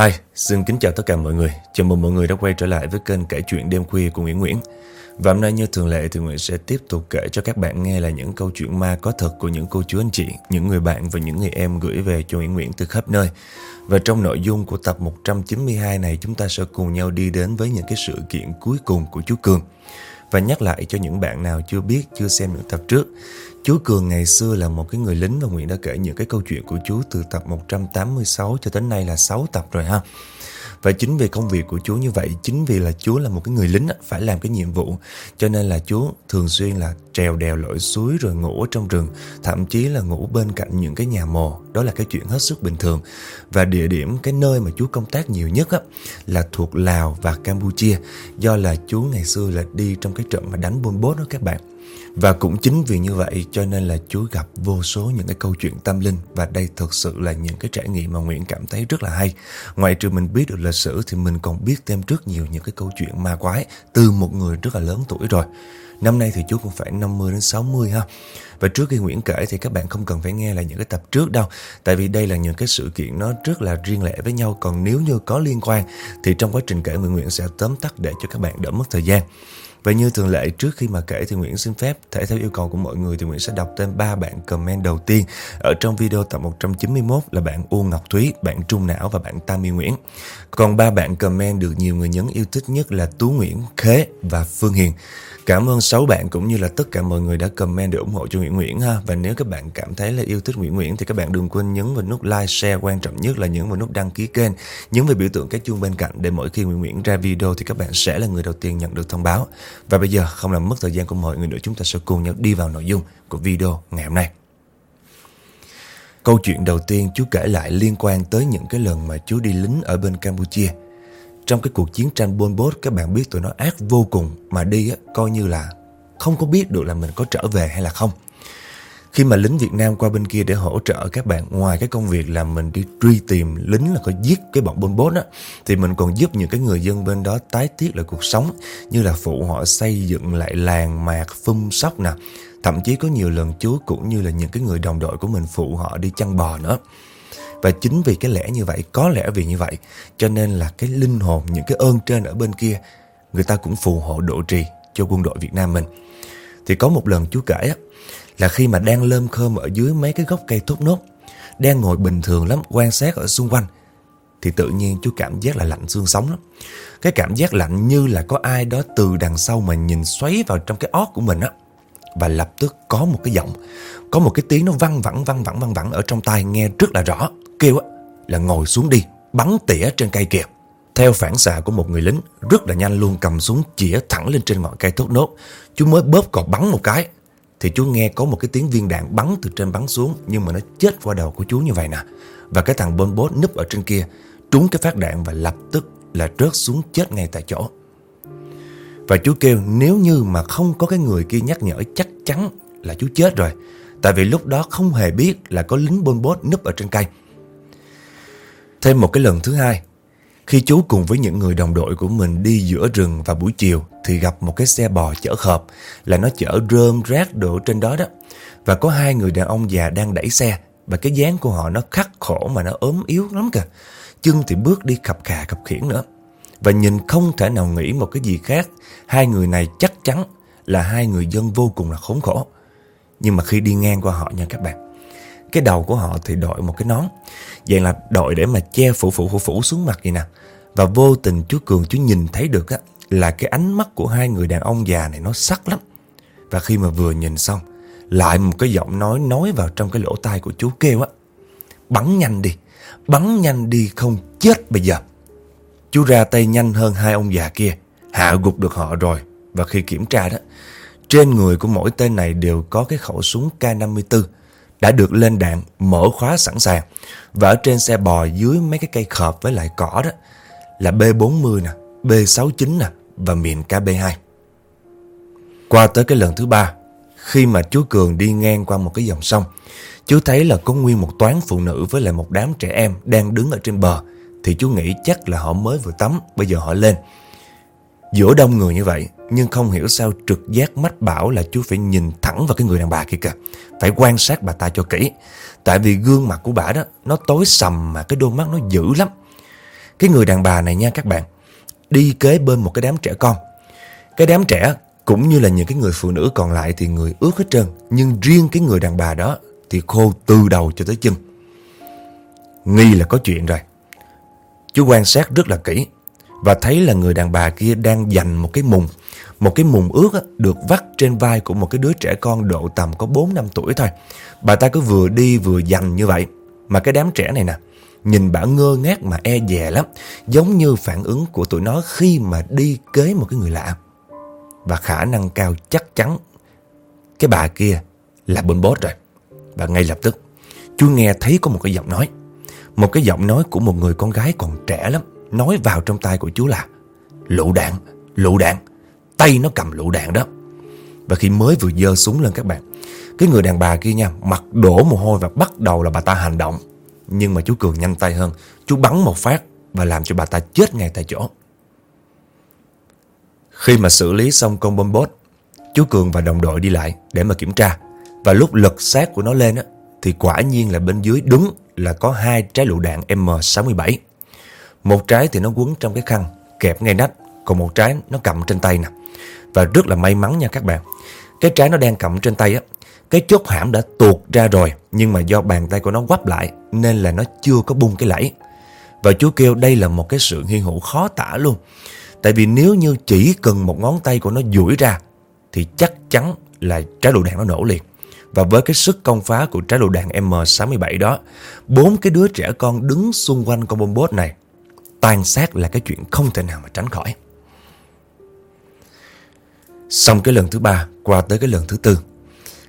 Hi, xin kính chào tất cả mọi người. Chào mừng mọi người đã quay trở lại với kênh kể chuyện đêm khuya của Nguyễn Nguyễn. Và hôm nay như thường lệ thì Nguyễn sẽ tiếp tục kể cho các bạn nghe là những câu chuyện ma có thật của những cô chú anh chị, những người bạn và những người em gửi về cho Nguyễn Nguyễn từ khắp nơi. Và trong nội dung của tập 192 này chúng ta sẽ cùng nhau đi đến với những cái sự kiện cuối cùng của chú Cường. Và nhắc lại cho những bạn nào chưa biết, chưa xem những tập trước Chú Cường ngày xưa là một cái người lính và Nguyễn đã kể những cái câu chuyện của chú từ tập 186 cho đến nay là 6 tập rồi ha. Và chính vì công việc của chúa như vậy, chính vì là chúa là một cái người lính phải làm cái nhiệm vụ, cho nên là chúa thường xuyên là trèo đèo lội suối rồi ngủ ở trong rừng, thậm chí là ngủ bên cạnh những cái nhà mồ. Đó là cái chuyện hết sức bình thường. Và địa điểm cái nơi mà chúa công tác nhiều nhất á, là thuộc Lào và Campuchia, do là chúa ngày xưa là đi trong cái trận mà đánh buôn bốt đó các bạn. Và cũng chính vì như vậy cho nên là Chúa gặp vô số những cái câu chuyện tâm linh và đây thực sự là những cái trải nghiệm mà Nguyễn cảm thấy rất là hay. Ngoài trừ mình biết được lịch sử thì mình còn biết thêm rất nhiều những cái câu chuyện ma quái từ một người rất là lớn tuổi rồi. Năm nay thì chú cũng phải 50 đến 60 ha. Và trước khi Nguyễn kể thì các bạn không cần phải nghe là những cái tập trước đâu. Tại vì đây là những cái sự kiện nó rất là riêng lẻ với nhau. Còn nếu như có liên quan thì trong quá trình kể, Nguyễn Nguyễn sẽ tóm tắt để cho các bạn đỡ mất thời gian. Và như thường lệ trước khi mà kể thì Nguyễn xin phép thể theo yêu cầu của mọi người thì Nguyễn sẽ đọc tên ba bạn comment đầu tiên ở trong video tập 191 là bạn Uông Ngọc Thúy, bạn Trung Não và bạn Tammy Nguyễn. Còn ba bạn comment được nhiều người nhấn yêu thích nhất là Tú Nguyễn, Khế và Phương Hiền. Cảm ơn sáu bạn cũng như là tất cả mọi người đã comment để ủng hộ cho Nguyễn Nguyễn ha. Và nếu các bạn cảm thấy là yêu thích Nguyễn Nguyễn thì các bạn đừng quên nhấn vào nút like, share, quan trọng nhất là nhấn vào nút đăng ký kênh, nhấn vào biểu tượng cái chuông bên cạnh để mỗi khi Nguyễn Nguyễn ra video thì các bạn sẽ là người đầu tiên nhận được thông báo. Và bây giờ không làm mất thời gian của mọi người nữa chúng ta sẽ cùng nhau đi vào nội dung của video ngày hôm nay. Câu chuyện đầu tiên chú kể lại liên quan tới những cái lần mà chú đi lính ở bên Campuchia. Trong cái cuộc chiến tranh Pol Pot các bạn biết tụi nó ác vô cùng mà đi á, coi như là không có biết được là mình có trở về hay là không. Khi mà lính Việt Nam qua bên kia để hỗ trợ các bạn Ngoài cái công việc là mình đi truy tìm lính là có giết cái bọn Pol Pot á Thì mình còn giúp những cái người dân bên đó tái thiết lại cuộc sống Như là phụ họ xây dựng lại làng mạc, phun sóc nè Thậm chí có nhiều lần chú cũng như là những cái người đồng đội của mình phụ họ đi chăn bò nữa và chính vì cái lẽ như vậy, có lẽ vì như vậy, cho nên là cái linh hồn, những cái ơn trên ở bên kia, người ta cũng phù hộ độ trì cho quân đội Việt Nam mình. Thì có một lần chú kể á, là khi mà đang lơm khơm ở dưới mấy cái gốc cây thốt nốt, đang ngồi bình thường lắm, quan sát ở xung quanh, thì tự nhiên chú cảm giác là lạnh xương sống lắm. Cái cảm giác lạnh như là có ai đó từ đằng sau mà nhìn xoáy vào trong cái ót của mình á. Và lập tức có một cái giọng, có một cái tiếng nó văng vẳng văng vẳng văng vẳng ở trong tai nghe rất là rõ. Kêu á là ngồi xuống đi, bắn tỉa trên cây kìa. Theo phản xạ của một người lính, rất là nhanh luôn cầm súng chĩa thẳng lên trên ngọn cây thốt nốt. Chú mới bóp cò bắn một cái, thì chú nghe có một cái tiếng viên đạn bắn từ trên bắn xuống nhưng mà nó chết qua đầu của chú như vậy nè. Và cái thằng bôn bốt núp ở trên kia trúng cái phát đạn và lập tức là rớt xuống chết ngay tại chỗ. Và chú kêu nếu như mà không có cái người kia nhắc nhở chắc chắn là chú chết rồi. Tại vì lúc đó không hề biết là có lính bôn bốt núp ở trên cây. Thêm một cái lần thứ hai, khi chú cùng với những người đồng đội của mình đi giữa rừng vào buổi chiều thì gặp một cái xe bò chở khợp là nó chở rơm rác đổ trên đó đó. Và có hai người đàn ông già đang đẩy xe và cái dáng của họ nó khắc khổ mà nó ốm yếu lắm kìa. Chân thì bước đi khập khà khập khiển nữa. Và nhìn không thể nào nghĩ một cái gì khác. Hai người này chắc chắn là hai người dân vô cùng là khốn khổ. Nhưng mà khi đi ngang qua họ nha các bạn cái đầu của họ thì đội một cái nón. Vậy là đội để mà che phủ phủ phủ phủ xuống mặt vậy nè. Và vô tình chú Cường chú nhìn thấy được á, Là cái ánh mắt của hai người đàn ông già này nó sắc lắm. Và khi mà vừa nhìn xong, Lại một cái giọng nói nói vào trong cái lỗ tai của chú kêu á, Bắn nhanh đi, Bắn nhanh đi không chết bây giờ. Chú ra tay nhanh hơn hai ông già kia, Hạ gục được họ rồi. Và khi kiểm tra đó, Trên người của mỗi tên này đều có cái khẩu súng K54 đã được lên đạn mở khóa sẵn sàng. Và ở trên xe bò dưới mấy cái cây khợp với lại cỏ đó là B40 nè, B69 nè và miền KB2. Qua tới cái lần thứ ba, khi mà chú Cường đi ngang qua một cái dòng sông, chú thấy là có nguyên một toán phụ nữ với lại một đám trẻ em đang đứng ở trên bờ. Thì chú nghĩ chắc là họ mới vừa tắm, bây giờ họ lên. Giữa đông người như vậy, nhưng không hiểu sao trực giác mách bảo là chú phải nhìn thẳng vào cái người đàn bà kia kìa. Phải quan sát bà ta cho kỹ. Tại vì gương mặt của bà đó, nó tối sầm mà cái đôi mắt nó dữ lắm. Cái người đàn bà này nha các bạn Đi kế bên một cái đám trẻ con Cái đám trẻ cũng như là những cái người phụ nữ còn lại thì người ướt hết trơn Nhưng riêng cái người đàn bà đó thì khô từ đầu cho tới chân Nghi là có chuyện rồi Chú quan sát rất là kỹ Và thấy là người đàn bà kia đang dành một cái mùng một cái mùng ướt á, được vắt trên vai của một cái đứa trẻ con độ tầm có 4 năm tuổi thôi. Bà ta cứ vừa đi vừa dành như vậy. Mà cái đám trẻ này nè Nhìn bà ngơ ngác mà e dè lắm Giống như phản ứng của tụi nó khi mà đi kế một cái người lạ. Và khả năng cao chắc chắn Cái bà kia là bên bốt rồi. Và ngay lập tức Chú nghe thấy có một cái giọng nói. Một cái giọng nói của một người con gái còn trẻ lắm Nói vào trong tay của chú là Lựu đạn, lựu đạn. Tay nó cầm lựu đạn đó. Và khi mới vừa dơ súng lên các bạn, Cái người đàn bà kia nha, Mặt đổ mồ hôi và bắt đầu là bà ta hành động. Nhưng mà chú Cường nhanh tay hơn, Chú bắn một phát Và làm cho bà ta chết ngay tại chỗ. Khi mà xử lý xong con bom bốt, Chú Cường và đồng đội đi lại Để mà kiểm tra. Và lúc lật xác của nó lên á, Thì quả nhiên là bên dưới đúng là có hai trái lựu đạn M67 Một trái thì nó quấn trong cái khăn, Kẹp ngay nách, Còn một trái nó cầm trên tay nè. Và rất là may mắn nha các bạn. Cái trái nó đang cầm trên tay á, cái chốt hãm đã tuột ra rồi, Nhưng mà do bàn tay của nó quắp lại, Nên là nó chưa có bung cái lẫy. Và chú kêu đây là một cái sự hiên hữu khó tả luôn. Tại vì nếu như chỉ cần một ngón tay của nó duỗi ra, Thì chắc chắn là trái lựu đạn nó nổ liền. Và với cái sức công phá của trái lựu đạn M67 đó, Bốn cái đứa trẻ con đứng xung quanh con bom bốt này, tàn sát là cái chuyện không thể nào mà tránh khỏi. Xong cái lần thứ ba Qua tới cái lần thứ tư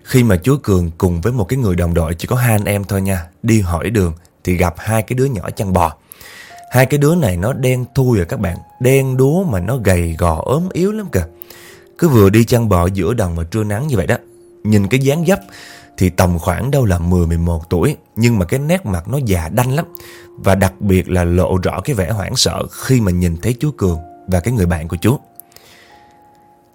khi mà chú Cường cùng với một cái người đồng đội chỉ có hai anh em thôi nha, đi hỏi đường thì gặp hai cái đứa nhỏ chăn bò. Hai cái đứa này nó đen thui rồi các bạn, đen đúa mà nó gầy gò ốm yếu lắm kìa. Cứ vừa đi chăn bò giữa đồng và trưa nắng như vậy đó. Nhìn cái dáng dấp thì tầm khoảng đâu là 10-11 tuổi, nhưng mà cái nét mặt nó già đanh lắm. Và đặc biệt là lộ rõ cái vẻ hoảng sợ khi mà nhìn thấy chú Cường và cái người bạn của chú.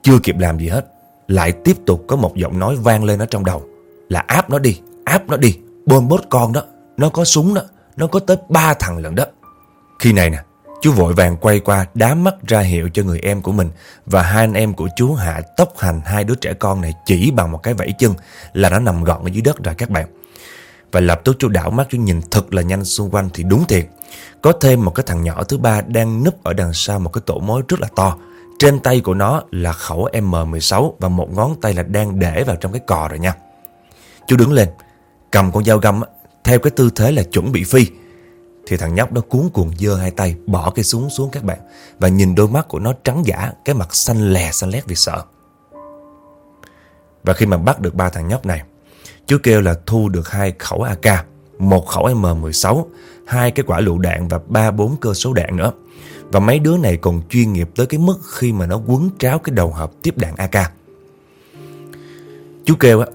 Chưa kịp làm gì hết, lại tiếp tục có một giọng nói vang lên ở trong đầu. Là áp nó đi, áp nó đi. Bơm bốt con đó, nó có súng đó Nó có tới ba thằng lần đó. Khi này nè, chú vội vàng quay qua Đá mắt ra hiệu cho người em của mình Và hai anh em của chú hạ tốc hành Hai đứa trẻ con này chỉ bằng một cái vẫy chân Là nó nằm gọn ở dưới đất rồi các bạn. Và lập tức chú đảo mắt chú nhìn thật là nhanh xung quanh Thì đúng thiệt. Có thêm một cái thằng nhỏ thứ ba đang núp ở đằng sau một cái tổ mối rất là to trên tay của nó là khẩu M16 và một ngón tay là đang để vào trong cái cò rồi nha. Chú đứng lên, cầm con dao găm theo cái tư thế là chuẩn bị phi. Thì thằng nhóc đó cuốn cuồng dơ hai tay, bỏ cái súng xuống các bạn. Và nhìn đôi mắt của nó trắng giả, cái mặt xanh lè xanh lét vì sợ. Và khi mà bắt được ba thằng nhóc này, chú kêu là thu được hai khẩu AK, một khẩu M16, hai cái quả lựu đạn và ba bốn cơ số đạn nữa. Và mấy đứa này còn chuyên nghiệp tới cái mức khi mà nó quấn tráo cái đầu hộp tiếp đạn AK. Chú kêu á,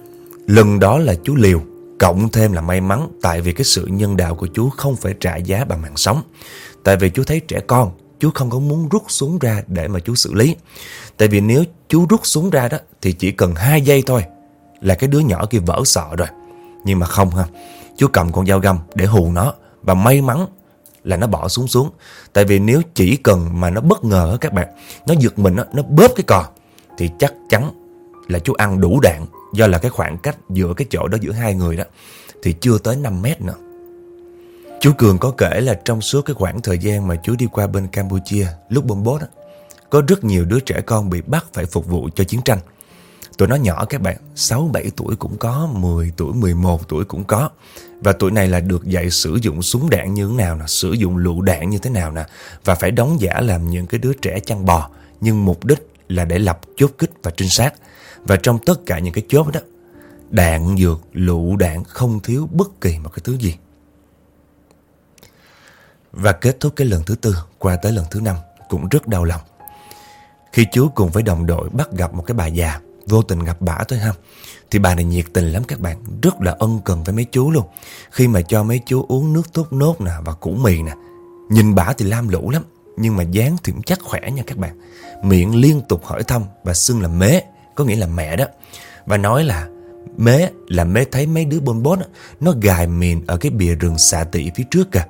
lần đó là chú liều, cộng thêm là may mắn tại vì cái sự nhân đạo của chú không phải trả giá bằng mạng sống. Tại vì chú thấy trẻ con, chú không có muốn rút súng ra để mà chú xử lý. Tại vì nếu chú rút súng ra đó thì chỉ cần hai giây thôi là cái đứa nhỏ kia vỡ sợ rồi. Nhưng mà không ha, chú cầm con dao găm để hù nó và may mắn là nó bỏ xuống xuống. Tại vì nếu chỉ cần mà nó bất ngờ các bạn, nó giật mình, nó, nó bóp cái cò, thì chắc chắn là chú ăn đủ đạn. Do là cái khoảng cách giữa cái chỗ đó giữa hai người đó, thì chưa tới 5 mét nữa. Chú Cường có kể là trong suốt cái khoảng thời gian mà chú đi qua bên Campuchia lúc bom bốt có rất nhiều đứa trẻ con bị bắt phải phục vụ cho chiến tranh. Tụi nó nhỏ các bạn, 6-7 tuổi cũng có, 10 tuổi, 11 tuổi cũng có. Và tuổi này là được dạy sử dụng súng đạn như thế nào nè, sử dụng lựu đạn như thế nào nè. Và phải đóng giả làm những cái đứa trẻ chăn bò. Nhưng mục đích là để lập chốt kích và trinh sát. Và trong tất cả những cái chốt đó, đạn dược, lựu đạn không thiếu bất kỳ một cái thứ gì. Và kết thúc cái lần thứ tư qua tới lần thứ năm cũng rất đau lòng. Khi chú cùng với đồng đội bắt gặp một cái bà già vô tình gặp bả thôi ha. Thì bà này nhiệt tình lắm các bạn, rất là ân cần với mấy chú luôn. Khi mà cho mấy chú uống nước tốt nốt nè và củ mì nè, nhìn bả thì lam lũ lắm, nhưng mà dáng thì cũng chắc khỏe nha các bạn. Miệng liên tục hỏi thăm và xưng là mế, có nghĩa là mẹ đó. Và nói là mế là mế thấy mấy đứa bôn bốt nó gài mìn ở cái bìa rừng xạ tị phía trước kìa.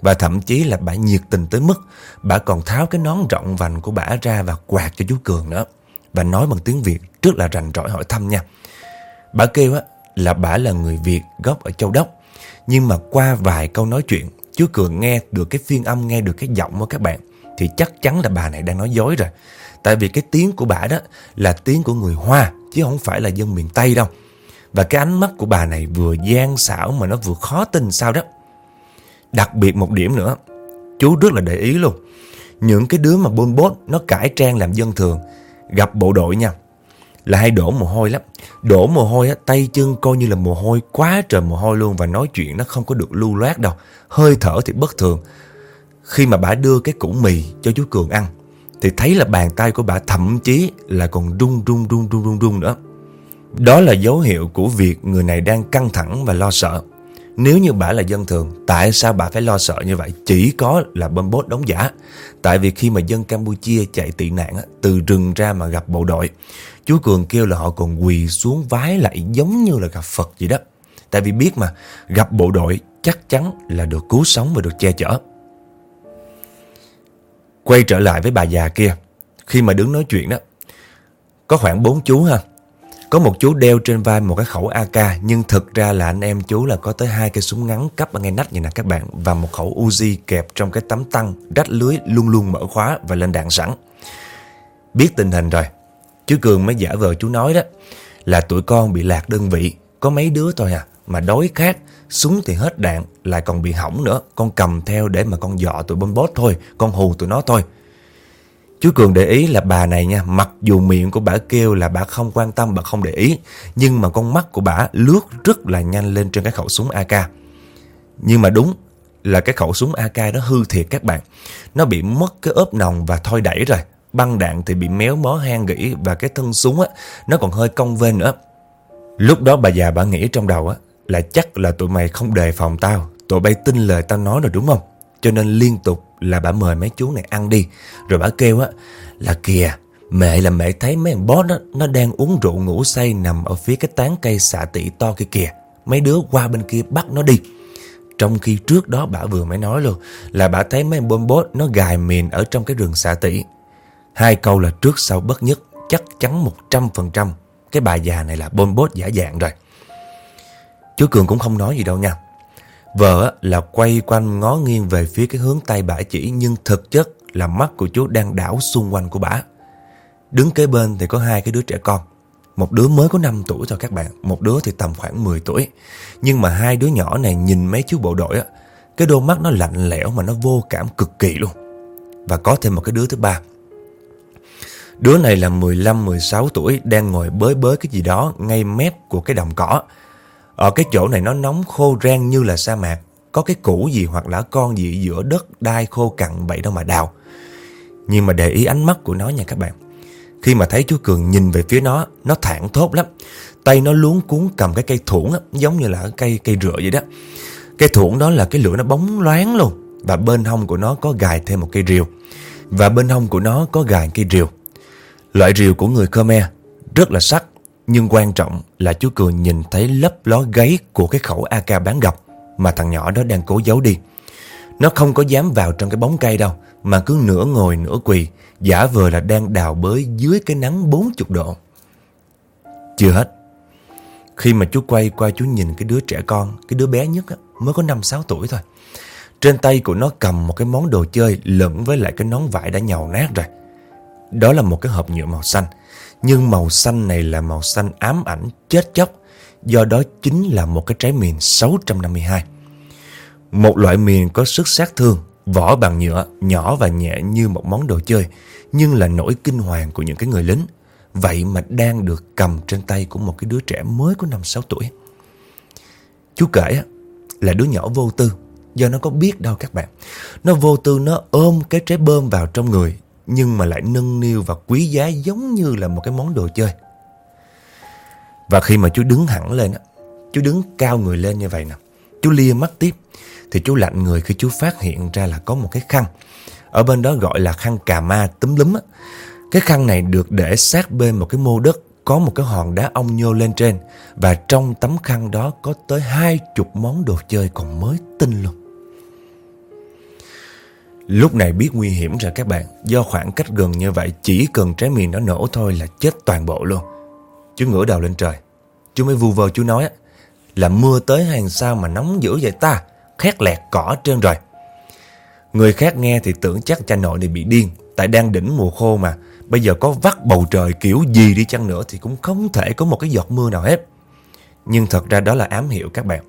Và thậm chí là bà nhiệt tình tới mức bà còn tháo cái nón rộng vành của bà ra và quạt cho chú Cường nữa. Và nói bằng tiếng Việt rất là rành rõi hỏi thăm nha. Bà kêu á là bà là người Việt gốc ở Châu Đốc. Nhưng mà qua vài câu nói chuyện, chú Cường nghe được cái phiên âm, nghe được cái giọng của các bạn. Thì chắc chắn là bà này đang nói dối rồi. Tại vì cái tiếng của bà đó là tiếng của người Hoa, chứ không phải là dân miền Tây đâu. Và cái ánh mắt của bà này vừa gian xảo mà nó vừa khó tin sao đó. Đặc biệt một điểm nữa, chú rất là để ý luôn. Những cái đứa mà bôn bốt nó cải trang làm dân thường, gặp bộ đội nha, là hay đổ mồ hôi lắm. Đổ mồ hôi á, tay chân coi như là mồ hôi quá trời mồ hôi luôn và nói chuyện nó không có được lưu loát đâu. Hơi thở thì bất thường. Khi mà bà đưa cái củ mì cho chú Cường ăn thì thấy là bàn tay của bà thậm chí là còn run run run run run run nữa. Đó là dấu hiệu của việc người này đang căng thẳng và lo sợ. Nếu như bà là dân thường, tại sao bà phải lo sợ như vậy? Chỉ có là bơm bốt đóng giả. Tại vì khi mà dân Campuchia chạy tị nạn từ rừng ra mà gặp bộ đội, chú Cường kêu là họ còn quỳ xuống vái lại giống như là gặp Phật vậy đó. Tại vì biết mà, gặp bộ đội chắc chắn là được cứu sống và được che chở. Quay trở lại với bà già kia, khi mà đứng nói chuyện đó, có khoảng bốn chú ha. Có một chú đeo trên vai một cái khẩu AK nhưng thực ra là anh em chú là có tới hai cây súng ngắn cấp ở ngay nách như nè các bạn và một khẩu Uzi kẹp trong cái tấm tăng rách lưới luôn luôn mở khóa và lên đạn sẵn. Biết tình hình rồi, chú Cường mới giả vờ chú nói đó là tụi con bị lạc đơn vị, có mấy đứa thôi à mà đói khát, súng thì hết đạn lại còn bị hỏng nữa, con cầm theo để mà con dọ tụi bom bốt thôi, con hù tụi nó thôi. Chú Cường để ý là bà này nha, mặc dù miệng của bà kêu là bà không quan tâm, bà không để ý, nhưng mà con mắt của bà lướt rất là nhanh lên trên cái khẩu súng AK. Nhưng mà đúng là cái khẩu súng AK đó hư thiệt các bạn. Nó bị mất cái ốp nòng và thôi đẩy rồi. Băng đạn thì bị méo mó hang gỉ và cái thân súng á, nó còn hơi cong vên nữa. Lúc đó bà già bà nghĩ trong đầu á, là chắc là tụi mày không đề phòng tao, tụi bay tin lời tao nói rồi đúng không? Cho nên liên tục là bà mời mấy chú này ăn đi. Rồi bà kêu á là kìa, mẹ là mẹ thấy mấy thằng boss đó, nó đang uống rượu ngủ say nằm ở phía cái tán cây xạ tỷ to kia kìa. Mấy đứa qua bên kia bắt nó đi. Trong khi trước đó bà vừa mới nói luôn là bà thấy mấy bom bốt nó gài mìn ở trong cái rừng xạ tỷ. Hai câu là trước sau bất nhất, chắc chắn 100% cái bà già này là bom bốt giả dạng rồi. Chú Cường cũng không nói gì đâu nha. Vợ là quay quanh ngó nghiêng về phía cái hướng tay bả chỉ nhưng thực chất là mắt của chú đang đảo xung quanh của bả. Đứng kế bên thì có hai cái đứa trẻ con. Một đứa mới có 5 tuổi thôi các bạn, một đứa thì tầm khoảng 10 tuổi. Nhưng mà hai đứa nhỏ này nhìn mấy chú bộ đội á, cái đôi mắt nó lạnh lẽo mà nó vô cảm cực kỳ luôn. Và có thêm một cái đứa thứ ba. Đứa này là 15-16 tuổi đang ngồi bới bới cái gì đó ngay mép của cái đồng cỏ. Ở cái chỗ này nó nóng khô rang như là sa mạc. Có cái củ gì hoặc là con gì giữa đất đai khô cằn vậy đâu mà đào. Nhưng mà để ý ánh mắt của nó nha các bạn. Khi mà thấy chú Cường nhìn về phía nó, nó thẳng thốt lắm. Tay nó luống cuốn cầm cái cây thủng á, giống như là cây cây rửa vậy đó. Cây thủng đó là cái lửa nó bóng loáng luôn. Và bên hông của nó có gài thêm một cây rìu. Và bên hông của nó có gài cây rìu. Loại rìu của người Khmer rất là sắc nhưng quan trọng là chú Cường nhìn thấy lấp ló gáy của cái khẩu AK bán gọc mà thằng nhỏ đó đang cố giấu đi. Nó không có dám vào trong cái bóng cây đâu, mà cứ nửa ngồi nửa quỳ, giả vờ là đang đào bới dưới cái nắng 40 độ. Chưa hết. Khi mà chú quay qua chú nhìn cái đứa trẻ con, cái đứa bé nhất á, mới có 5-6 tuổi thôi. Trên tay của nó cầm một cái món đồ chơi lẫn với lại cái nón vải đã nhàu nát rồi. Đó là một cái hộp nhựa màu xanh. Nhưng màu xanh này là màu xanh ám ảnh chết chóc, do đó chính là một cái trái mìn 652. Một loại mìn có sức sát thương, vỏ bằng nhựa, nhỏ và nhẹ như một món đồ chơi, nhưng là nỗi kinh hoàng của những cái người lính. Vậy mà đang được cầm trên tay của một cái đứa trẻ mới có 5-6 tuổi. Chú kể là đứa nhỏ vô tư, do nó có biết đâu các bạn. Nó vô tư nó ôm cái trái bơm vào trong người nhưng mà lại nâng niu và quý giá giống như là một cái món đồ chơi. Và khi mà chú đứng hẳn lên, chú đứng cao người lên như vậy nè, chú lia mắt tiếp, thì chú lạnh người khi chú phát hiện ra là có một cái khăn. Ở bên đó gọi là khăn cà ma túm lúm á. Cái khăn này được để sát bên một cái mô đất có một cái hòn đá ong nhô lên trên và trong tấm khăn đó có tới hai chục món đồ chơi còn mới tinh luôn. Lúc này biết nguy hiểm rồi các bạn. Do khoảng cách gần như vậy, Chỉ cần trái miền nó nổ thôi là chết toàn bộ luôn. Chú ngửa đầu lên trời. Chú mới vu vơ chú nói Là mưa tới hàng sao mà nóng dữ vậy ta? Khét lẹt cỏ trên rồi. Người khác nghe thì tưởng chắc cha nội này bị điên, Tại đang đỉnh mùa khô mà. Bây giờ có vắt bầu trời kiểu gì đi chăng nữa Thì cũng không thể có một cái giọt mưa nào hết. Nhưng thật ra đó là ám hiệu các bạn.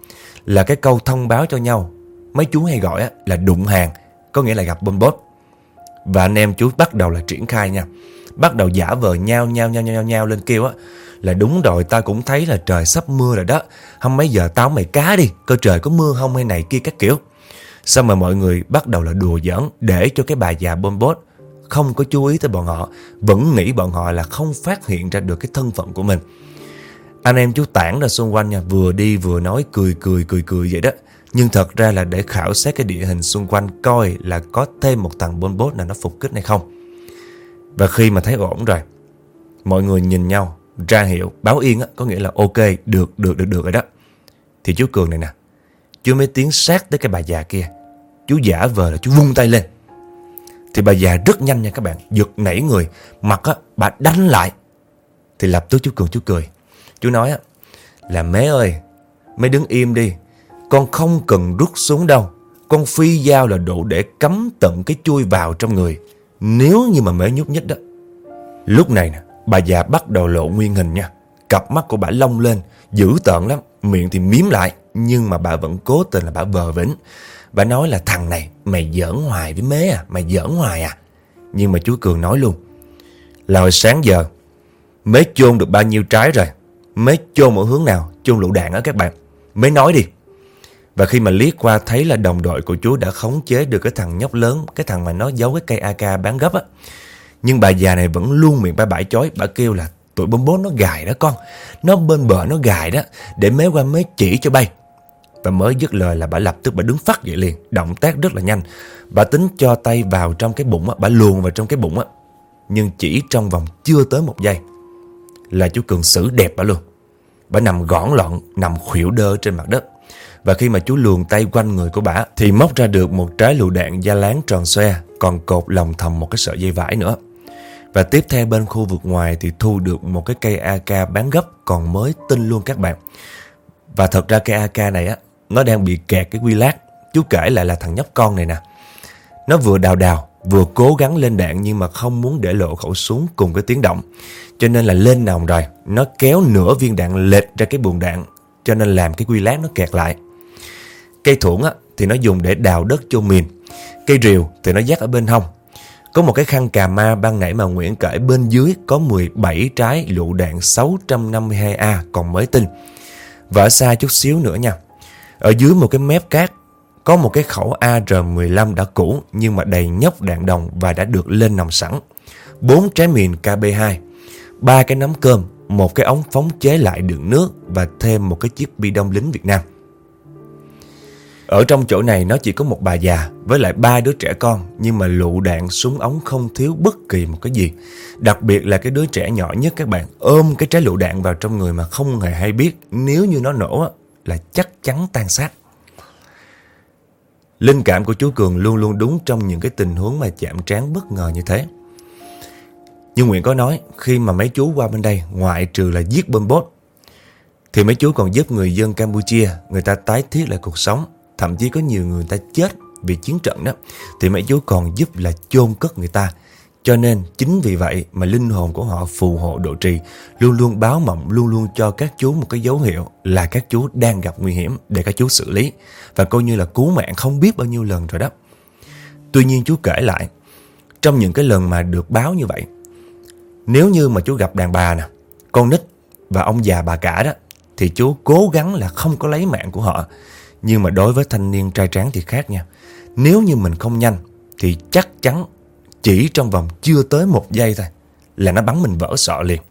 Là cái câu thông báo cho nhau. Mấy chú hay gọi là đụng hàng có nghĩa là gặp bom bốt. Và anh em chú bắt đầu là triển khai nha. Bắt đầu giả vờ nhau nhau nhau nhau nhau lên kêu á, Là đúng rồi, ta cũng thấy là trời sắp mưa rồi đó. Không mấy giờ tao mày cá đi, Coi trời có mưa không hay này kia các kiểu. Xong mà mọi người bắt đầu là đùa giỡn, Để cho cái bà già bom bốt Không có chú ý tới bọn họ, Vẫn nghĩ bọn họ là không phát hiện ra được cái thân phận của mình. Anh em chú tản ra xung quanh nha, Vừa đi vừa nói cười cười cười cười vậy đó. Nhưng thật ra là để khảo sát cái địa hình xung quanh Coi là có thêm một thằng bom bốt nào nó phục kích hay không. Và khi mà thấy ổn rồi Mọi người nhìn nhau ra hiệu báo yên á, có nghĩa là ok được được được được rồi đó. Thì chú cường này nè chú mới tiến sát tới cái bà già kia. Chú giả vờ là chú vung tay lên. Thì bà già rất nhanh nha các bạn giật nảy người mặt á bà đánh lại. Thì lập tức chú cường chú cười. Chú nói á là mé ơi mé đứng im đi con không cần rút xuống đâu. Con phi dao là đủ để cắm tận cái chui vào trong người. Nếu như mà mới nhúc nhích đó. Lúc này nè, bà già bắt đầu lộ nguyên hình nha. Cặp mắt của bà long lên, dữ tợn lắm. Miệng thì miếm lại, nhưng mà bà vẫn cố tình là bà vờ vĩnh Bà nói là, thằng này, Mày giỡn hoài với mế à Mày giỡn hoài à. Nhưng mà chú Cường nói luôn Là hồi sáng giờ, Mế chôn được bao nhiêu trái rồi? Mế chôn ở hướng nào? Chôn lũ đạn á các bạn. Mế nói đi. Và khi mà liếc qua thấy là đồng đội của chú đã khống chế được cái thằng nhóc lớn, Cái thằng mà nó giấu cái cây AK bán gấp á. Nhưng bà già này vẫn luôn miệng bà bãi chói, Bà kêu là, tụi bom bố nó gài đó con. Nó bên bờ nó gài đó, Để mế qua mế chỉ cho bay. Và mới dứt lời là bà lập tức bà đứng phát dậy liền, Động tác rất là nhanh. Bà tính cho tay vào trong cái bụng á, Bà luồn vào trong cái bụng á. Nhưng chỉ trong vòng chưa tới một giây Là chú Cường xử đẹp bà luôn. Bà nằm gõn lọn, Nằm khuỷu đơ trên mặt đất. Và khi mà chú luồn tay quanh người của bà, Thì móc ra được một trái lựu đạn da láng tròn xoe, Còn cột lòng thầm một cái sợi dây vải nữa. Và tiếp theo bên khu vực ngoài Thì thu được một cái cây AK bán gấp, Còn mới tinh luôn các bạn. Và thật ra cây AK này á, nó đang bị kẹt cái quy lát. Chú kể lại là thằng nhóc con này nè. Nó vừa đào đào, Vừa cố gắng lên đạn nhưng mà không muốn để lộ khẩu súng cùng cái tiếng động. Cho nên là lên nòng rồi, Nó kéo nửa viên đạn lệch ra cái buồng đạn, Cho nên làm cái quy lát nó kẹt lại. Cây thuẫn á, thì nó dùng để đào đất cho mìn Cây rìu thì nó dắt ở bên hông Có một cái khăn cà ma ban nãy mà Nguyễn kể bên dưới Có 17 trái lựu đạn 652A còn mới tinh Và ở xa chút xíu nữa nha ở dưới một cái mép cát có một cái khẩu AR-15 đã cũ nhưng mà đầy nhóc đạn đồng và đã được lên nòng sẵn. Bốn trái mìn KB2, ba cái nắm cơm, một cái ống phóng chế lại đường nước và thêm một cái chiếc bi đông lính Việt Nam. Ở trong chỗ này nó chỉ có một bà già với lại ba đứa trẻ con, nhưng mà lựu đạn súng ống không thiếu bất kỳ một cái gì. Đặc biệt là cái đứa trẻ nhỏ nhất các bạn, ôm cái trái lựu đạn vào trong người mà không hề hay biết, nếu như nó nổ là chắc chắn tan xác. Linh cảm của chú Cường luôn luôn đúng trong những cái tình huống mà chạm trán bất ngờ như thế. Nhưng nguyễn có nói, khi mà mấy chú qua bên đây, ngoại trừ là giết bơm bốt, thì mấy chú còn giúp người dân Campuchia, người ta tái thiết lại cuộc sống. Thậm chí có nhiều người ta chết vì chiến trận đó. Thì mấy chú còn giúp là chôn cất người ta. Cho nên chính vì vậy mà linh hồn của họ phù hộ độ trì, luôn luôn báo mộng, luôn luôn cho các chú một cái dấu hiệu là các chú đang gặp nguy hiểm để các chú xử lý. Và coi như là cứu mạng không biết bao nhiêu lần rồi đó. Tuy nhiên chú kể lại, trong những cái lần mà được báo như vậy, nếu như mà chú gặp đàn bà nè, con nít và ông già bà cả đó, thì chú cố gắng là không có lấy mạng của họ nhưng mà đối với thanh niên trai tráng thì khác nha. Nếu như mình không nhanh thì chắc chắn chỉ trong vòng chưa tới một giây thôi là nó bắn mình vỡ sọ liền.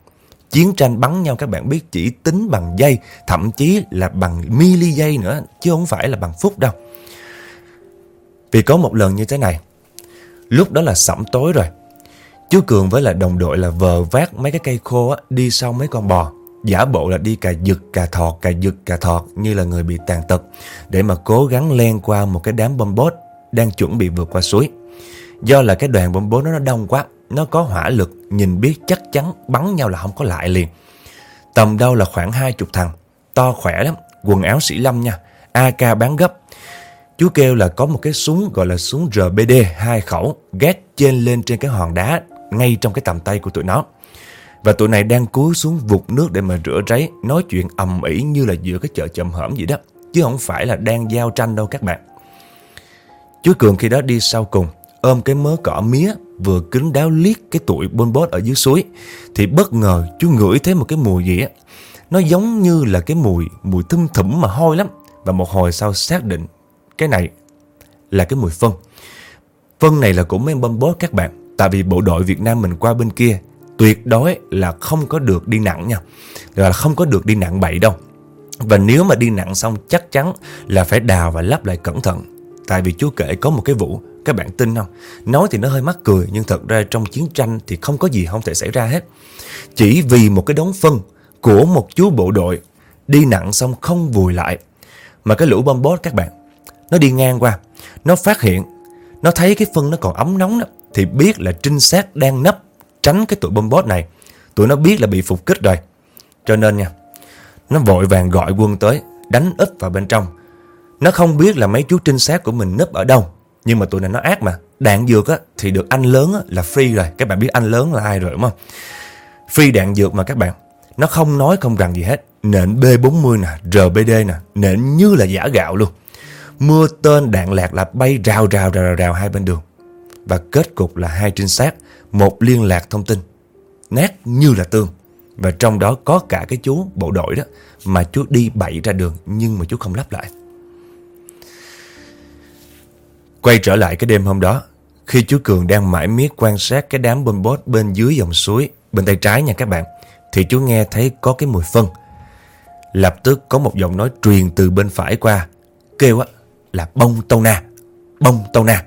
Chiến tranh bắn nhau các bạn biết chỉ tính bằng giây, thậm chí là bằng mili giây nữa, chứ không phải là bằng phút đâu. Vì có một lần như thế này, lúc đó là sẩm tối rồi. Chú Cường với là đồng đội là vờ vác mấy cái cây khô á, đi sau mấy con bò. Giả bộ là đi cà giật, cà thọt, cà giật, cà thọt như là người bị tàn tật để mà cố gắng len qua một cái đám bom bốt đang chuẩn bị vượt qua suối. Do là cái đoàn bom bốt nó đông quá Nó có hỏa lực Nhìn biết chắc chắn bắn nhau là không có lại liền Tầm đâu là khoảng hai chục thằng To khỏe lắm Quần áo sĩ lâm nha AK bán gấp Chú kêu là có một cái súng gọi là súng RBD hai khẩu ghét trên lên trên cái hòn đá ngay trong cái tầm tay của tụi nó. Và tụi này đang cúi xuống vụt nước để mà rửa ráy, nói chuyện ầm ĩ như là giữa cái chợ chậm hởm vậy đó. Chứ không phải là đang giao tranh đâu các bạn. Chú Cường khi đó đi sau cùng, ôm cái mớ cỏ mía vừa kính đáo liếc cái tụi bôn bốt ở dưới suối. Thì bất ngờ chú ngửi thấy một cái mùi gì á. Nó giống như là cái mùi, mùi thum thủm mà hôi lắm. Và một hồi sau xác định cái này là cái mùi phân. Phân này là của mấy bom bốt các bạn. Tại vì bộ đội Việt Nam mình qua bên kia tuyệt đối là không có được đi nặng nha. Là không có được đi nặng bậy đâu. Và nếu mà đi nặng xong chắc chắn là phải đào và lắp lại cẩn thận. Tại vì chú kể có một cái vụ, các bạn tin không? Nói thì nó hơi mắc cười nhưng thật ra trong chiến tranh thì không có gì không thể xảy ra hết. Chỉ vì một cái đống phân của một chú bộ đội đi nặng xong không vùi lại. Mà cái lũ bom bót các bạn, nó đi ngang qua, nó phát hiện, nó thấy cái phân nó còn ấm nóng đó, thì biết là trinh sát đang nấp tránh cái tụi bom bót này. Tụi nó biết là bị phục kích rồi. Cho nên nha, nó vội vàng gọi quân tới, đánh úp vào bên trong. Nó không biết là mấy chú trinh sát của mình nấp ở đâu. Nhưng mà tụi này nó ác mà. Đạn dược á, thì được anh lớn á, là free rồi. Các bạn biết anh lớn là ai rồi đúng không? Free đạn dược mà các bạn. Nó không nói không rằng gì hết. Nện B40 nè, RBD nè, nện như là giả gạo luôn. Mưa tên đạn lạc là bay rào rào rào rào hai bên đường. Và kết cục là hai trinh sát, một liên lạc thông tin. Nát như là tương. Và trong đó có cả cái chú bộ đội đó mà chú đi bậy ra đường nhưng mà chú không lắp lại. Quay trở lại cái đêm hôm đó, khi chú Cường đang mãi miết quan sát cái đám bom bót bên dưới dòng suối, bên tay trái nha các bạn, thì chú nghe thấy có cái mùi phân. Lập tức có một giọng nói truyền từ bên phải qua, kêu á là bông tâu na, bông tâu na.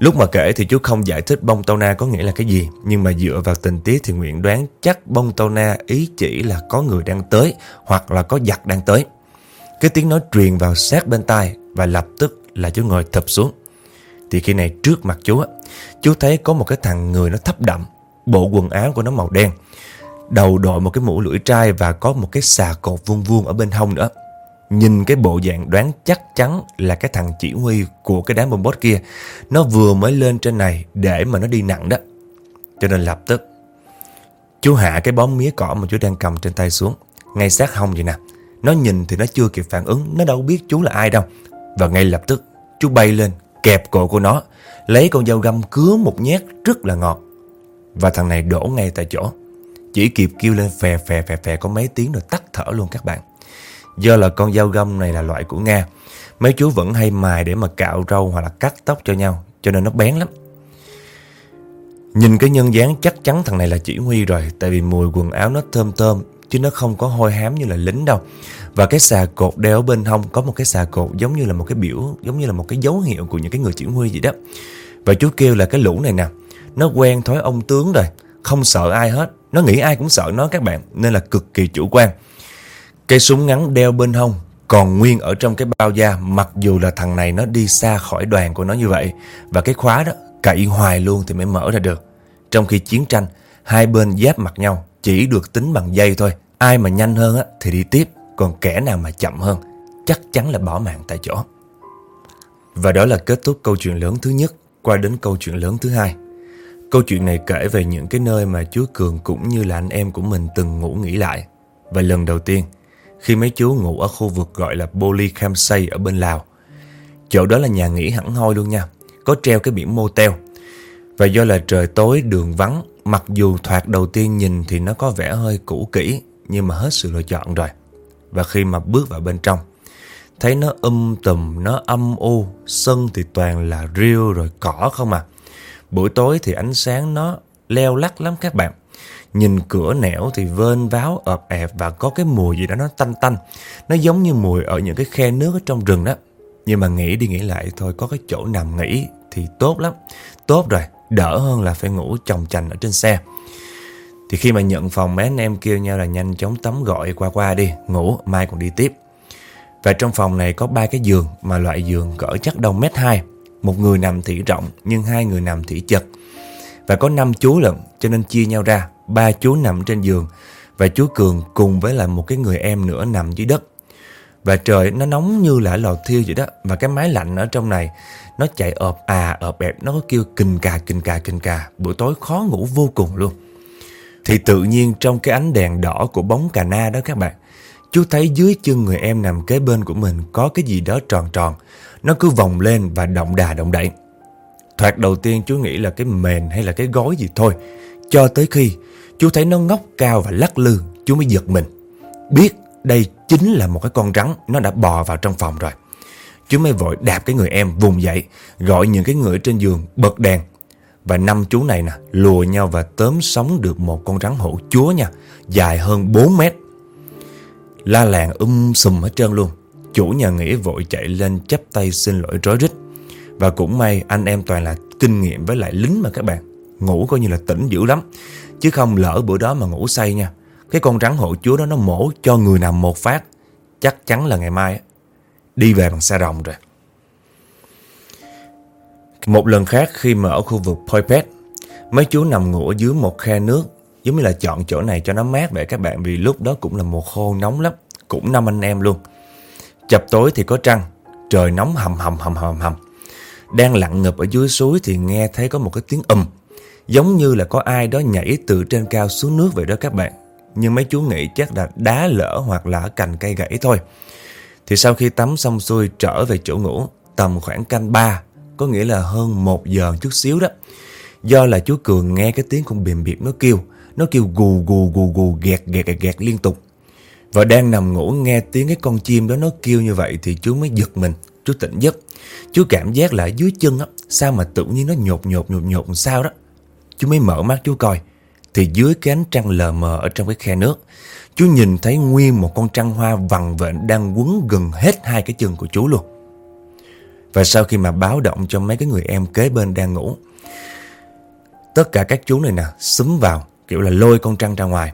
Lúc mà kể thì chú không giải thích bông tàu na có nghĩa là cái gì, nhưng mà dựa vào tình tiết thì Nguyện đoán chắc bông tàu na ý chỉ là có người đang tới hoặc là có giặc đang tới. Cái tiếng nói truyền vào sát bên tai và lập tức là chú ngồi thập xuống. Thì khi này trước mặt chú á, chú thấy có một cái thằng người nó thấp đậm, bộ quần áo của nó màu đen. Đầu đội một cái mũ lưỡi trai và có một cái xà cột vuông vuông ở bên hông nữa. Nhìn cái bộ dạng đoán chắc chắn là cái thằng chỉ huy của cái đám bom bốt kia. Nó vừa mới lên trên này để mà nó đi nặng đó. Cho nên lập tức chú hạ cái bóng mía cỏ mà chú đang cầm trên tay xuống. Ngay sát hông vậy nè. Nó nhìn thì nó chưa kịp phản ứng, nó đâu biết chú là ai đâu. Và ngay lập tức chú bay lên kẹp cổ của nó, lấy con dao găm cứa một nhát rất là ngọt. Và thằng này đổ ngay tại chỗ. Chỉ kịp kêu lên phè phè phè phè có mấy tiếng rồi tắt thở luôn các bạn. Do là con dao găm này là loại của Nga. Mấy chú vẫn hay mài để mà cạo râu hoặc là cắt tóc cho nhau, Cho nên nó bén lắm. Nhìn cái nhân dáng chắc chắn thằng này là chỉ huy rồi, Tại vì mùi quần áo nó thơm thơm, Chứ nó không có hôi hám như là lính đâu. Và cái xà cột đeo bên hông Có một cái xà cột giống như là một cái biểu, Giống như là một cái dấu hiệu của những cái người chỉ huy vậy đó. Và chú kêu là cái lũ này nè, Nó quen thói ông tướng rồi, Không sợ ai hết. Nó nghĩ ai cũng sợ nó các bạn, Nên là cực kỳ chủ quan cái súng ngắn đeo bên hông còn nguyên ở trong cái bao da mặc dù là thằng này nó đi xa khỏi đoàn của nó như vậy. Và cái khóa đó cậy hoài luôn thì mới mở ra được. Trong khi chiến tranh, hai bên giáp mặt nhau chỉ được tính bằng dây thôi. Ai mà nhanh hơn á, thì đi tiếp, còn kẻ nào mà chậm hơn chắc chắn là bỏ mạng tại chỗ. Và đó là kết thúc câu chuyện lớn thứ nhất qua đến câu chuyện lớn thứ hai. Câu chuyện này kể về những cái nơi mà chú Cường cũng như là anh em của mình từng ngủ nghỉ lại. Và lần đầu tiên, khi mấy chú ngủ ở khu vực gọi là Boli Khamsay ở bên Lào. Chỗ đó là nhà nghỉ hẳn hoi luôn nha, có treo cái biển motel. Và do là trời tối đường vắng, mặc dù thoạt đầu tiên nhìn thì nó có vẻ hơi cũ kỹ, nhưng mà hết sự lựa chọn rồi. Và khi mà bước vào bên trong, thấy nó um tùm, nó âm u, sân thì toàn là rêu rồi cỏ không à. Buổi tối thì ánh sáng nó leo lắc lắm các bạn. Nhìn cửa nẻo thì vên váo ợp ẹp và có cái mùi gì đó nó tanh tanh. Nó giống như mùi ở những cái khe nước ở trong rừng đó. Nhưng mà nghĩ đi nghĩ lại thôi có cái chỗ nằm nghỉ thì tốt lắm. Tốt rồi, đỡ hơn là phải ngủ chồng chành ở trên xe. Thì khi mà nhận phòng mấy anh em kêu nhau là nhanh chóng tắm gọi qua qua đi, ngủ, mai còn đi tiếp. Và trong phòng này có ba cái giường mà loại giường cỡ chắc đông mét hai. Một người nằm thì rộng nhưng hai người nằm thì chật. Và có năm chú lận cho nên chia nhau ra. Ba chú nằm trên giường và chú Cường cùng với lại một cái người em nữa nằm dưới đất. Và trời nó nóng như là lò thiêu vậy đó, Và cái máy lạnh ở trong này Nó chạy ợp à ợp ẹp, Nó kêu kình cà kình cà kình cà. Buổi tối khó ngủ vô cùng luôn. Thì tự nhiên trong cái ánh đèn đỏ của bóng cà na đó các bạn, Chú thấy dưới chân người em nằm kế bên của mình Có cái gì đó tròn tròn. Nó cứ vòng lên và động đà động đẩy Thoạt đầu tiên chú nghĩ là cái mền hay là cái gói gì thôi, Cho tới khi chú thấy nó ngóc cao và lắc lư, Chú mới giật mình. Biết đây chính là một cái con rắn, Nó đã bò vào trong phòng rồi. Chú mới vội đạp cái người em vùng dậy, Gọi những cái người trên giường bật đèn. Và năm chú này nè, Lùa nhau và tóm sống được một con rắn hổ chúa nha, Dài hơn 4 mét. La làng um sùm hết trơn luôn. Chủ nhà nghỉ vội chạy lên chấp tay xin lỗi rối rít. Và cũng may anh em toàn là kinh nghiệm với lại lính mà các bạn. Ngủ coi như là tỉnh dữ lắm. Chứ không lỡ bữa đó mà ngủ say nha. Cái con rắn hộ chúa đó nó mổ cho người nằm một phát, Chắc chắn là ngày mai Đi về bằng xe rồng rồi. Một lần khác khi mà ở khu vực Poipet, Mấy chú nằm ngủ dưới một khe nước, Giống như là chọn chỗ này cho nó mát vậy các bạn, Vì lúc đó cũng là mùa khô nóng lắm, Cũng năm anh em luôn. Chập tối thì có trăng, Trời nóng hầm hầm hầm hầm hầm. Đang lặng ngập ở dưới suối thì nghe thấy có một cái tiếng ầm. Giống như là có ai đó nhảy từ trên cao xuống nước vậy đó các bạn nhưng mấy chú nghĩ chắc là đá lỡ hoặc là cành cây gãy thôi. Thì sau khi tắm xong xuôi trở về chỗ ngủ tầm khoảng canh ba có nghĩa là hơn một giờ chút xíu đó. Do là chú Cường nghe cái tiếng con bìm biệp nó kêu, nó kêu gù gù gù gù gẹt gẹt gẹt, gẹt liên tục. Và đang nằm ngủ nghe tiếng cái con chim đó nó kêu như vậy thì chú mới giật mình, chú tỉnh giấc. Chú cảm giác là dưới chân á, sao mà tự nhiên nó nhột nhột nhột nhột sao đó. Chú mới mở mắt chú coi, thì dưới cái ánh trăng lờ mờ ở trong cái khe nước, chú nhìn thấy nguyên một con trăng hoa vằn vện đang quấn gần hết hai cái chân của chú luôn. Và sau khi mà báo động cho mấy cái người em kế bên đang ngủ, tất cả các chú này nè xúm vào, kiểu là lôi con trăng ra ngoài.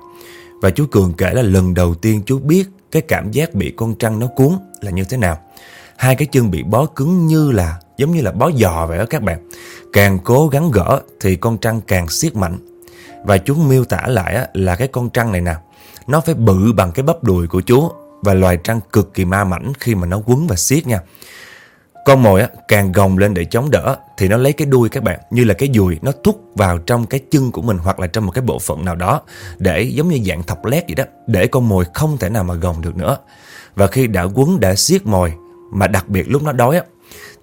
Và chú Cường kể là lần đầu tiên chú biết cái cảm giác bị con trăng nó cuốn là như thế nào. Hai cái chân bị bó cứng như là giống như là bó giò vậy đó các bạn. Càng cố gắng gỡ thì con trăng càng siết mạnh. Và chú miêu tả lại là cái con trăng này nè Nó phải bự bằng cái bắp đùi của chú Và loài trăng cực kỳ ma mảnh khi mà nó quấn và siết nha. Con mồi á, càng gồng lên để chống đỡ Thì nó lấy cái đuôi các bạn Như là cái dùi nó thúc vào trong cái chân của mình Hoặc là trong một cái bộ phận nào đó Để giống như dạng thọc lét vậy đó Để con mồi không thể nào mà gồng được nữa. Và khi đã quấn đã siết mồi Mà đặc biệt lúc nó đói á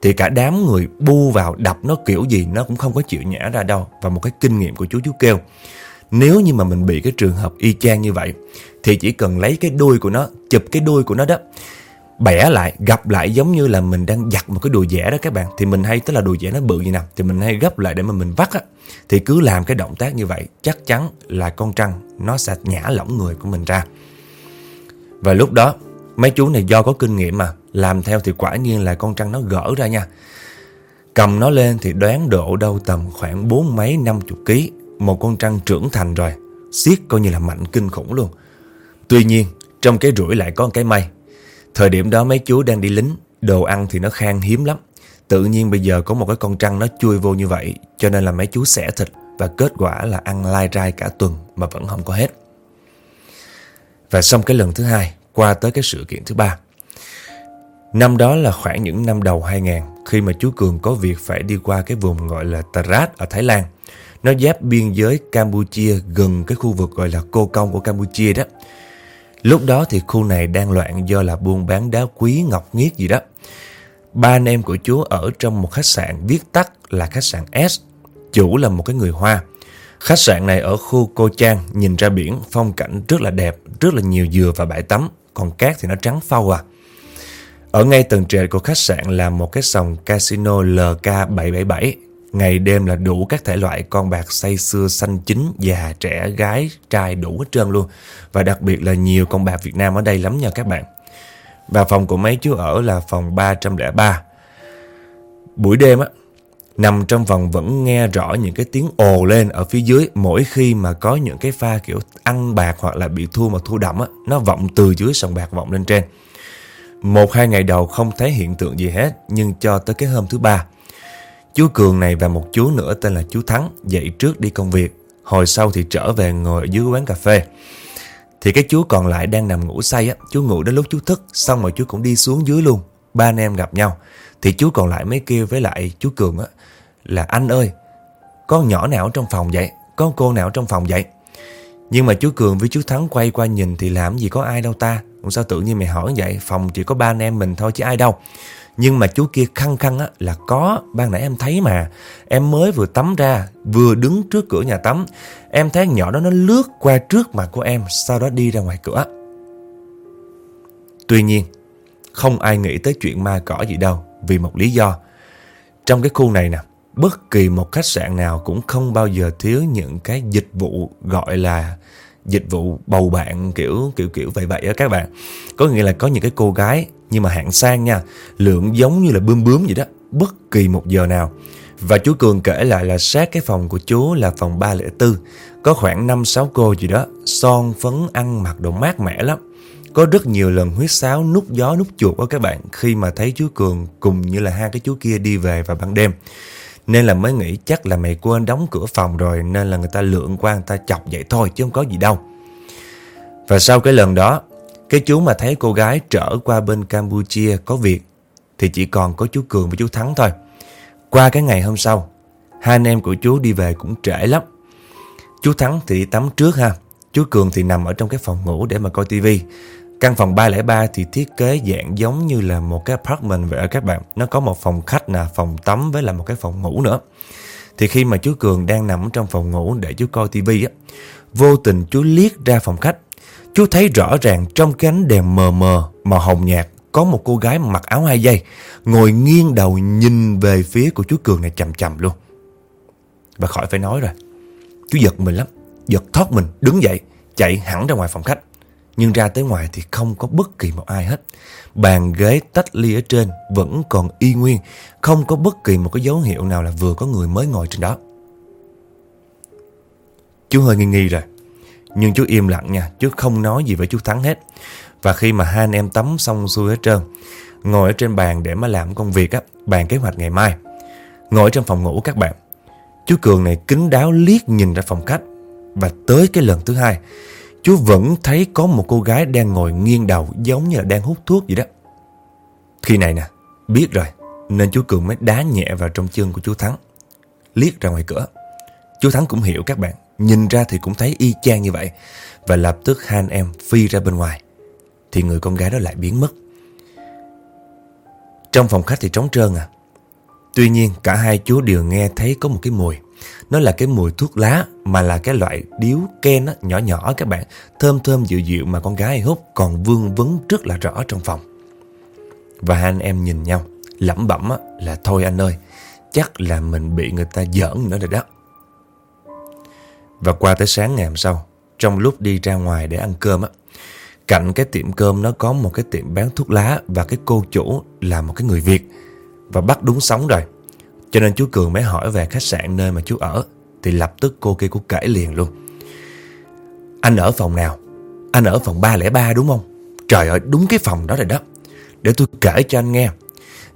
thì cả đám người bu vào đập nó kiểu gì nó cũng không có chịu nhả ra đâu. Và một cái kinh nghiệm của chú chú kêu, nếu như mà mình bị cái trường hợp y chang như vậy, thì chỉ cần lấy cái đuôi của nó, chụp cái đuôi của nó đó, bẻ lại, gặp lại giống như là mình đang giặt một cái đùi dẻ đó các bạn. Thì mình hay, tức là đùi dẻ nó bự như nào, thì mình hay gấp lại để mà mình vắt á. Thì cứ làm cái động tác như vậy, chắc chắn là con trăng nó sẽ nhả lỏng người của mình ra. Và lúc đó, mấy chú này do có kinh nghiệm mà, làm theo thì quả nhiên là con trăng nó gỡ ra nha. Cầm nó lên thì đoán độ đâu tầm khoảng bốn mấy năm chục ký. Một con trăng trưởng thành rồi. Xiết coi như là mạnh kinh khủng luôn. Tuy nhiên trong cái rủi lại có cái may. Thời điểm đó mấy chú đang đi lính. Đồ ăn thì nó khan hiếm lắm. Tự nhiên bây giờ có một cái con trăng nó chui vô như vậy Cho nên là mấy chú xẻ thịt Và kết quả là ăn lai rai cả tuần Mà vẫn không có hết. Và xong cái lần thứ hai qua tới cái sự kiện thứ ba Năm đó là khoảng những năm đầu 2000 khi mà chú Cường có việc phải đi qua cái vùng gọi là Tarat ở Thái Lan. Nó giáp biên giới Campuchia gần cái khu vực gọi là Cô Công của Campuchia đó. Lúc đó thì khu này đang loạn do là buôn bán đá quý ngọc nghiết gì đó. Ba anh em của chú ở trong một khách sạn viết tắt là khách sạn S. Chủ là một cái người Hoa. Khách sạn này ở khu Cô Trang nhìn ra biển phong cảnh rất là đẹp, rất là nhiều dừa và bãi tắm. Còn cát thì nó trắng phau à. Ở ngay tầng trệt của khách sạn là một cái sòng casino LK777. Ngày đêm là đủ các thể loại con bạc say xưa xanh chính, già, trẻ, gái, trai đủ hết trơn luôn. Và đặc biệt là nhiều con bạc Việt Nam ở đây lắm nha các bạn. Và phòng của mấy chú ở là phòng 303. Buổi đêm á, nằm trong phòng vẫn nghe rõ những cái tiếng ồ lên ở phía dưới mỗi khi mà có những cái pha kiểu ăn bạc hoặc là bị thua mà thua đậm á, nó vọng từ dưới sòng bạc vọng lên trên. Một hai ngày đầu không thấy hiện tượng gì hết Nhưng cho tới cái hôm thứ ba Chú Cường này và một chú nữa tên là chú Thắng dậy trước đi công việc. Hồi sau thì trở về ngồi ở dưới quán cà phê. Thì cái chú còn lại đang nằm ngủ say á, chú ngủ đến lúc chú thức, xong rồi chú cũng đi xuống dưới luôn. Ba anh em gặp nhau. Thì chú còn lại mới kêu với lại chú Cường á, là anh ơi, con nhỏ nào trong phòng vậy? con cô nào trong phòng vậy? Nhưng mà chú Cường với chú Thắng quay qua nhìn thì làm gì có ai đâu ta. Cũng sao tự nhiên mày hỏi vậy, phòng chỉ có ba anh em mình thôi chứ ai đâu. Nhưng mà chú kia khăng khăng á, là có, ban nãy em thấy mà. Em mới vừa tắm ra, vừa đứng trước cửa nhà tắm. Em thấy nhỏ đó nó lướt qua trước mặt của em, sau đó đi ra ngoài cửa. Tuy nhiên, không ai nghĩ tới chuyện ma cỏ gì đâu, vì một lý do. Trong cái khu này nè, bất kỳ một khách sạn nào cũng không bao giờ thiếu những cái dịch vụ gọi là dịch vụ bầu bạn kiểu kiểu kiểu vậy vậy á các bạn. Có nghĩa là có những cái cô gái nhưng mà hạng sang nha, lượng giống như là bướm bướm vậy đó, bất kỳ một giờ nào. Và chú Cường kể lại là sát cái phòng của chú là phòng 304, có khoảng 5-6 cô gì đó, son phấn ăn mặc đồ mát mẻ lắm. Có rất nhiều lần huyết sáo nút gió nút chuột đó các bạn khi mà thấy chú Cường cùng như là hai cái chú kia đi về vào ban đêm. Nên là mới nghĩ chắc là mày quên đóng cửa phòng rồi nên là người ta lượn qua người ta chọc vậy thôi chứ không có gì đâu. Và sau cái lần đó, cái chú mà thấy cô gái trở qua bên Campuchia có việc thì chỉ còn có chú Cường và chú Thắng thôi. Qua cái ngày hôm sau, hai anh em của chú đi về cũng trễ lắm. Chú Thắng thì đi tắm trước ha. Chú Cường thì nằm ở trong cái phòng ngủ để mà coi tivi. Căn phòng 303 thì thiết kế dạng giống như là một cái apartment vậy các bạn. Nó có một phòng khách nè, phòng tắm với là một cái phòng ngủ nữa. Thì khi mà chú Cường đang nằm trong phòng ngủ để chú coi tivi á, vô tình chú liếc ra phòng khách. Chú thấy rõ ràng trong cái ánh đèn mờ mờ, màu hồng nhạt, có một cô gái mặc áo hai dây, ngồi nghiêng đầu nhìn về phía của chú Cường này chầm chầm luôn. Và khỏi phải nói rồi, chú giật mình lắm, giật thoát mình, đứng dậy, chạy hẳn ra ngoài phòng khách. Nhưng ra tới ngoài thì không có bất kỳ một ai hết. Bàn ghế tách ly ở trên vẫn còn y nguyên, không có bất kỳ một cái dấu hiệu nào là vừa có người mới ngồi trên đó. Chú hơi nghi nghi rồi. Nhưng chú im lặng nha, chú không nói gì với chú Thắng hết. Và khi mà hai anh em tắm xong xuôi hết trơn, ngồi ở trên bàn để mà làm công việc á, bàn kế hoạch ngày mai. Ngồi trong phòng ngủ các bạn. Chú Cường này kính đáo liếc nhìn ra phòng khách. Và tới cái lần thứ hai, chú vẫn thấy có một cô gái đang ngồi nghiêng đầu giống như là đang hút thuốc vậy đó. Khi này nè, biết rồi, nên chú Cường mới đá nhẹ vào trong chân của chú Thắng. Liếc ra ngoài cửa. Chú Thắng cũng hiểu các bạn, nhìn ra thì cũng thấy y chang như vậy. Và lập tức hai anh em phi ra bên ngoài. Thì người con gái đó lại biến mất. Trong phòng khách thì trống trơn à. Tuy nhiên cả hai chú đều nghe thấy có một cái mùi. Nó là cái mùi thuốc lá mà là cái loại điếu ken á, nhỏ nhỏ các bạn. Thơm thơm dịu dịu mà con gái hút còn vương vấn rất là rõ trong phòng. Và hai anh em nhìn nhau, lẩm bẩm á, là thôi anh ơi, chắc là mình bị người ta giỡn nữa rồi đó. Và qua tới sáng ngày hôm sau, trong lúc đi ra ngoài để ăn cơm á, cạnh cái tiệm cơm nó có một cái tiệm bán thuốc lá và cái cô chủ là một cái người Việt và bắt đúng sóng rồi. Cho nên chú Cường mới hỏi về khách sạn nơi mà chú ở, Thì lập tức cô kia cũng kể liền luôn. Anh ở phòng nào? Anh ở phòng 303 đúng không? Trời ơi, đúng cái phòng đó rồi đó. Để tôi kể cho anh nghe.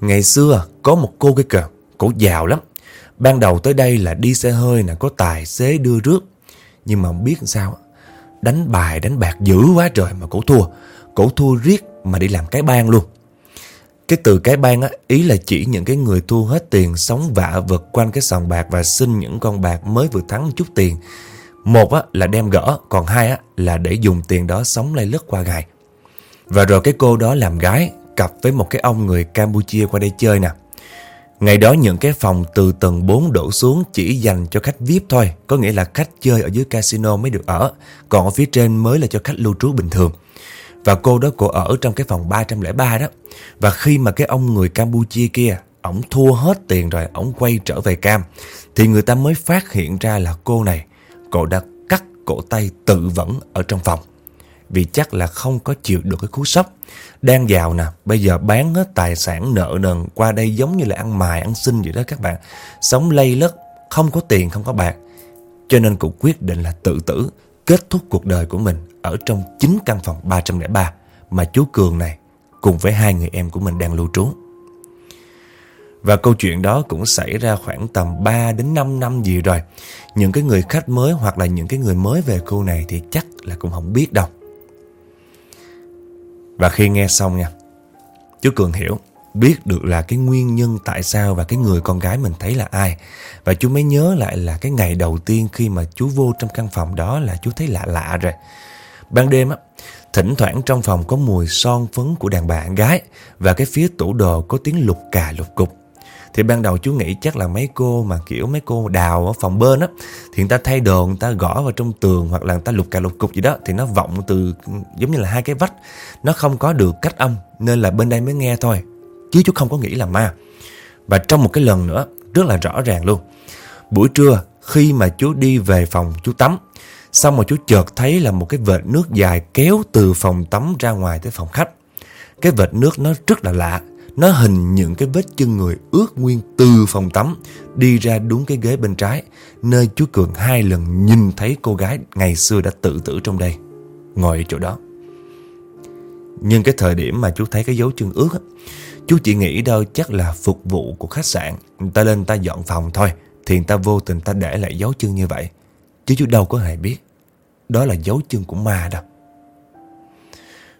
Ngày xưa có một cô kia kìa, Cổ giàu lắm. Ban đầu tới đây là đi xe hơi nè, Có tài xế đưa rước. Nhưng mà không biết sao Đánh bài, đánh bạc dữ quá trời mà cổ thua. Cổ thua riết mà đi làm cái ban luôn cái từ cái bang á, ý là chỉ những cái người thu hết tiền sống vạ vật quanh cái sòng bạc và xin những con bạc mới vừa thắng chút tiền. Một á, là đem gỡ, còn hai á, là để dùng tiền đó sống lay lứt qua ngày. Và rồi cái cô đó làm gái, cặp với một cái ông người Campuchia qua đây chơi nè. Ngày đó những cái phòng từ tầng 4 đổ xuống chỉ dành cho khách VIP thôi, có nghĩa là khách chơi ở dưới casino mới được ở, còn ở phía trên mới là cho khách lưu trú bình thường. Và cô đó cô ở trong cái phòng 303 đó. Và khi mà cái ông người Campuchia kia, ổng thua hết tiền rồi, ổng quay trở về Cam, thì người ta mới phát hiện ra là cô này, cô đã cắt cổ tay tự vẫn ở trong phòng. Vì chắc là không có chịu được cái cú sốc. Đang giàu nè, bây giờ bán hết tài sản nợ nần qua đây giống như là ăn mài, ăn xin vậy đó các bạn. Sống lây lất, không có tiền, không có bạc. Cho nên cũng quyết định là tự tử, kết thúc cuộc đời của mình ở trong chính căn phòng 303 mà chú Cường này cùng với hai người em của mình đang lưu trú. Và câu chuyện đó cũng xảy ra khoảng tầm 3 đến 5 năm gì rồi. Những cái người khách mới hoặc là những cái người mới về khu này thì chắc là cũng không biết đâu. Và khi nghe xong nha, chú Cường hiểu, biết được là cái nguyên nhân tại sao và cái người con gái mình thấy là ai. Và chú mới nhớ lại là cái ngày đầu tiên khi mà chú vô trong căn phòng đó là chú thấy lạ lạ rồi. Ban đêm á, thỉnh thoảng trong phòng có mùi son phấn của đàn bà gái và cái phía tủ đồ có tiếng lục cà lục cục. Thì ban đầu chú nghĩ chắc là mấy cô mà kiểu mấy cô đào ở phòng bên á Thì người ta thay đồ, người ta gõ vào trong tường hoặc là người ta lục cà lục cục gì đó Thì nó vọng từ giống như là hai cái vách. Nó không có được cách âm nên là bên đây mới nghe thôi. Chứ chú không có nghĩ là ma. Và trong một cái lần nữa rất là rõ ràng luôn. Buổi trưa khi mà chú đi về phòng chú tắm Xong mà chú chợt thấy là một cái vệt nước dài kéo từ phòng tắm ra ngoài tới phòng khách Cái vệt nước nó rất là lạ nó hình những cái vết chân người ướt nguyên từ phòng tắm đi ra đúng cái ghế bên trái, nơi chú Cường hai lần nhìn thấy cô gái ngày xưa đã tự tử trong đây, ngồi ở chỗ đó. Nhưng cái thời điểm mà chú thấy cái dấu chân ướt, chú chỉ nghĩ đâu chắc là phục vụ của khách sạn, người ta lên người ta dọn phòng thôi, thì người ta vô tình ta để lại dấu chân như vậy. Chứ chú đâu có hề biết, đó là dấu chân của ma đâu.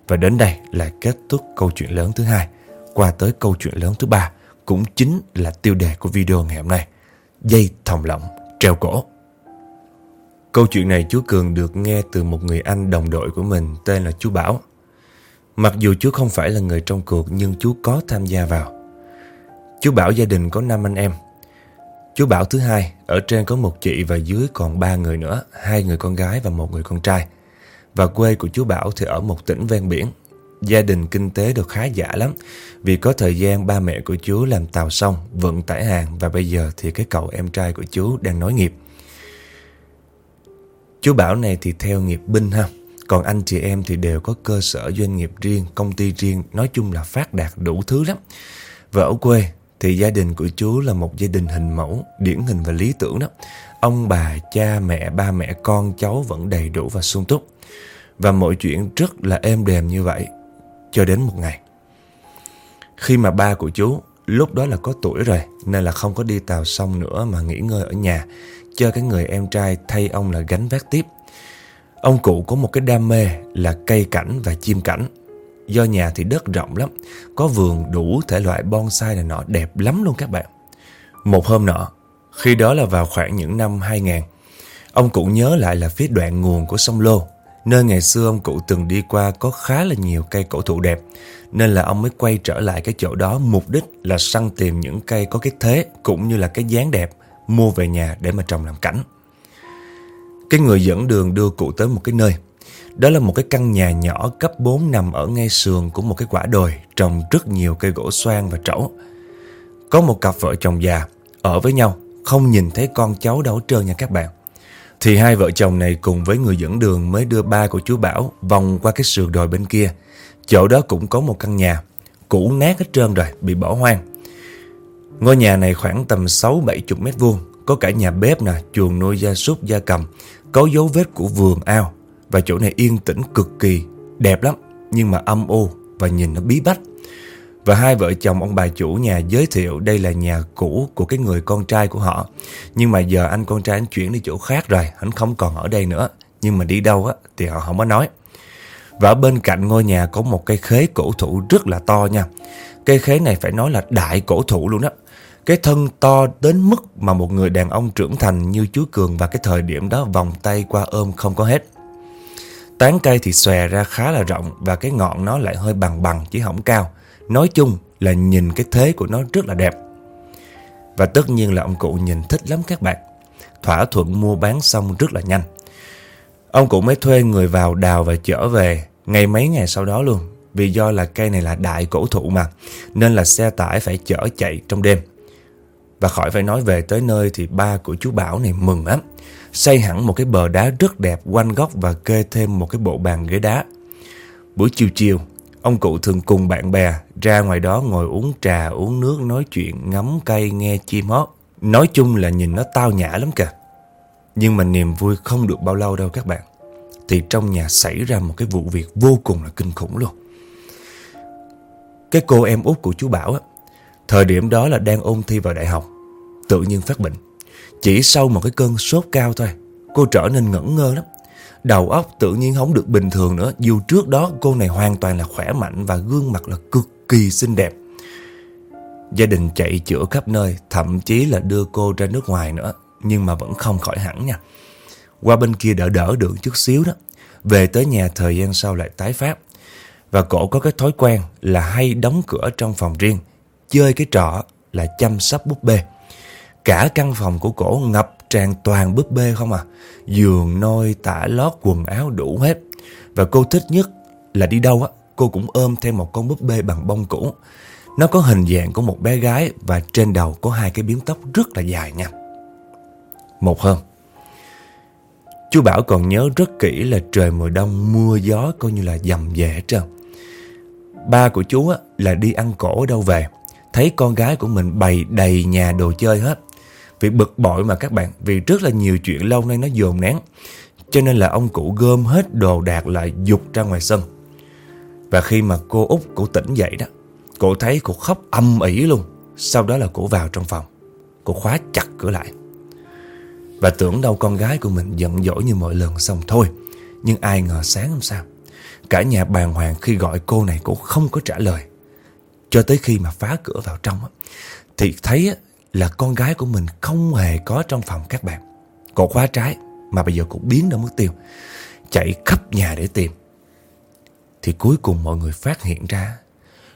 Và đến đây là kết thúc câu chuyện lớn thứ hai qua tới câu chuyện lớn thứ ba, cũng chính là tiêu đề của video ngày hôm nay. Dây thòng lọng, treo cổ. Câu chuyện này chú Cường được nghe từ một người anh đồng đội của mình tên là chú Bảo. Mặc dù chú không phải là người trong cuộc nhưng chú có tham gia vào. Chú Bảo gia đình có 5 anh em. Chú Bảo thứ hai, ở trên có một chị và dưới còn ba người nữa, hai người con gái và một người con trai. Và quê của chú Bảo thì ở một tỉnh ven biển, Gia đình kinh tế được khá giả lắm Vì có thời gian ba mẹ của chú làm tàu xong Vận tải hàng Và bây giờ thì cái cậu em trai của chú đang nói nghiệp. Chú Bảo này thì theo nghiệp binh ha Còn anh chị em thì đều có cơ sở doanh nghiệp riêng Công ty riêng Nói chung là phát đạt đủ thứ lắm. Và ở quê thì gia đình của chú là một gia đình hình mẫu Điển hình và lý tưởng đó Ông bà, cha, mẹ, ba mẹ, con, cháu vẫn đầy đủ và sung túc Và mọi chuyện rất là êm đềm như vậy cho đến một ngày. Khi mà ba của chú lúc đó là có tuổi rồi nên là không có đi tàu xong nữa mà nghỉ ngơi ở nhà cho cái người em trai thay ông là gánh vác tiếp. Ông cụ có một cái đam mê là cây cảnh và chim cảnh. Do nhà thì đất rộng lắm, có vườn đủ thể loại bonsai này nọ đẹp lắm luôn các bạn. Một hôm nọ, khi đó là vào khoảng những năm 2000, ông cụ nhớ lại là phía đoạn nguồn của sông Lô Nơi ngày xưa ông cụ từng đi qua có khá là nhiều cây cổ thụ đẹp Nên là ông mới quay trở lại cái chỗ đó mục đích là săn tìm những cây có cái thế cũng như là cái dáng đẹp Mua về nhà để mà trồng làm cảnh Cái người dẫn đường đưa cụ tới một cái nơi đó là một cái căn nhà nhỏ cấp 4 nằm ở ngay sườn của một cái quả đồi Trồng rất nhiều cây gỗ xoan và trẩu Có một cặp vợ chồng già ở với nhau Không nhìn thấy con cháu đâu trơn nha các bạn thì hai vợ chồng này cùng với người dẫn đường mới đưa ba của chú Bảo vòng qua cái sườn đồi bên kia. Chỗ đó cũng có một căn nhà, cũ nát hết trơn rồi, bị bỏ hoang. Ngôi nhà này khoảng tầm 6-70 mét vuông, có cả nhà bếp nè, chuồng nuôi gia súc gia cầm, có dấu vết của vườn ao. Và chỗ này yên tĩnh cực kỳ, đẹp lắm, nhưng mà âm u và nhìn nó bí bách. Và hai vợ chồng ông bà chủ nhà giới thiệu đây là nhà cũ của cái người con trai của họ. Nhưng mà giờ anh con trai anh chuyển đi chỗ khác rồi, anh không còn ở đây nữa. Nhưng mà đi đâu á thì họ không có nói. Và ở bên cạnh ngôi nhà có một cây khế cổ thụ rất là to nha. Cây khế này phải nói là đại cổ thụ luôn đó. Cái thân to đến mức mà một người đàn ông trưởng thành như chú Cường và cái thời điểm đó vòng tay qua ôm không có hết. Tán cây thì xòe ra khá là rộng và cái ngọn nó lại hơi bằng bằng chứ không cao. Nói chung là nhìn cái thế của nó rất là đẹp. Và tất nhiên là ông cụ nhìn thích lắm các bạn. Thỏa thuận mua bán xong rất là nhanh. Ông cụ mới thuê người vào đào và chở về Ngày mấy ngày sau đó luôn. Vì do là cây này là đại cổ thụ mà, Nên là xe tải phải chở chạy trong đêm. Và khỏi phải nói về tới nơi Thì ba của chú Bảo này mừng lắm. Xây hẳn một cái bờ đá rất đẹp quanh góc Và kê thêm một cái bộ bàn ghế đá Buổi chiều chiều Ông cụ thường cùng bạn bè ra ngoài đó ngồi uống trà, uống nước, nói chuyện, ngắm cây, nghe chim hót. Nói chung là nhìn nó tao nhã lắm kìa. Nhưng mà niềm vui không được bao lâu đâu các bạn. Thì trong nhà xảy ra một cái vụ việc vô cùng là kinh khủng luôn. Cái cô em út của chú Bảo á, Thời điểm đó là đang ôn thi vào đại học Tự nhiên phát bệnh chỉ sau một cái cơn sốt cao thôi. Cô trở nên ngẩn ngơ lắm. Đầu óc tự nhiên không được bình thường nữa. Dù trước đó cô này hoàn toàn là khỏe mạnh Và gương mặt là cực kỳ xinh đẹp. Gia đình chạy chữa khắp nơi, Thậm chí là đưa cô ra nước ngoài nữa, Nhưng mà vẫn không khỏi hẳn nha. Qua bên kia đỡ đỡ được chút xíu đó. Về tới nhà thời gian sau lại tái phát. Và cổ có cái thói quen Là hay đóng cửa trong phòng riêng, Chơi cái trò là chăm sóc búp bê. Cả căn phòng của cổ ngập tràn toàn búp bê không à. Giường, nôi, tả lót, quần áo đủ hết. Và cô thích nhất là đi đâu á Cô cũng ôm thêm một con búp bê bằng bông cũ. Nó có hình dạng của một bé gái Và trên đầu có hai cái biếm tóc rất là dài nha. Một hôm Chú Bảo còn nhớ rất kỹ là trời mùa đông mưa gió coi như là dầm về trơn. Ba của chú á, là đi ăn cổ đâu về. Thấy con gái của mình bày đầy nhà đồ chơi hết vì bực bội mà các bạn, Vì rất là nhiều chuyện lâu nay nó dồn nén. Cho nên là ông cụ gom hết đồ đạc lại dục ra ngoài sân. Và khi mà cô út cổ tỉnh dậy đó, Cô thấy cô khóc âm ỉ luôn. Sau đó là cô vào trong phòng. Cô khóa chặt cửa lại. Và tưởng đâu con gái của mình giận dỗi như mọi lần xong thôi. Nhưng ai ngờ sáng hôm sau, Cả nhà bàng hoàng khi gọi cô này cô không có trả lời. Cho tới khi mà phá cửa vào trong Thì thấy là con gái của mình không hề có trong phòng các bạn. Cô khóa trái mà bây giờ cũng biến đâu mất tiêu. Chạy khắp nhà để tìm. Thì cuối cùng mọi người phát hiện ra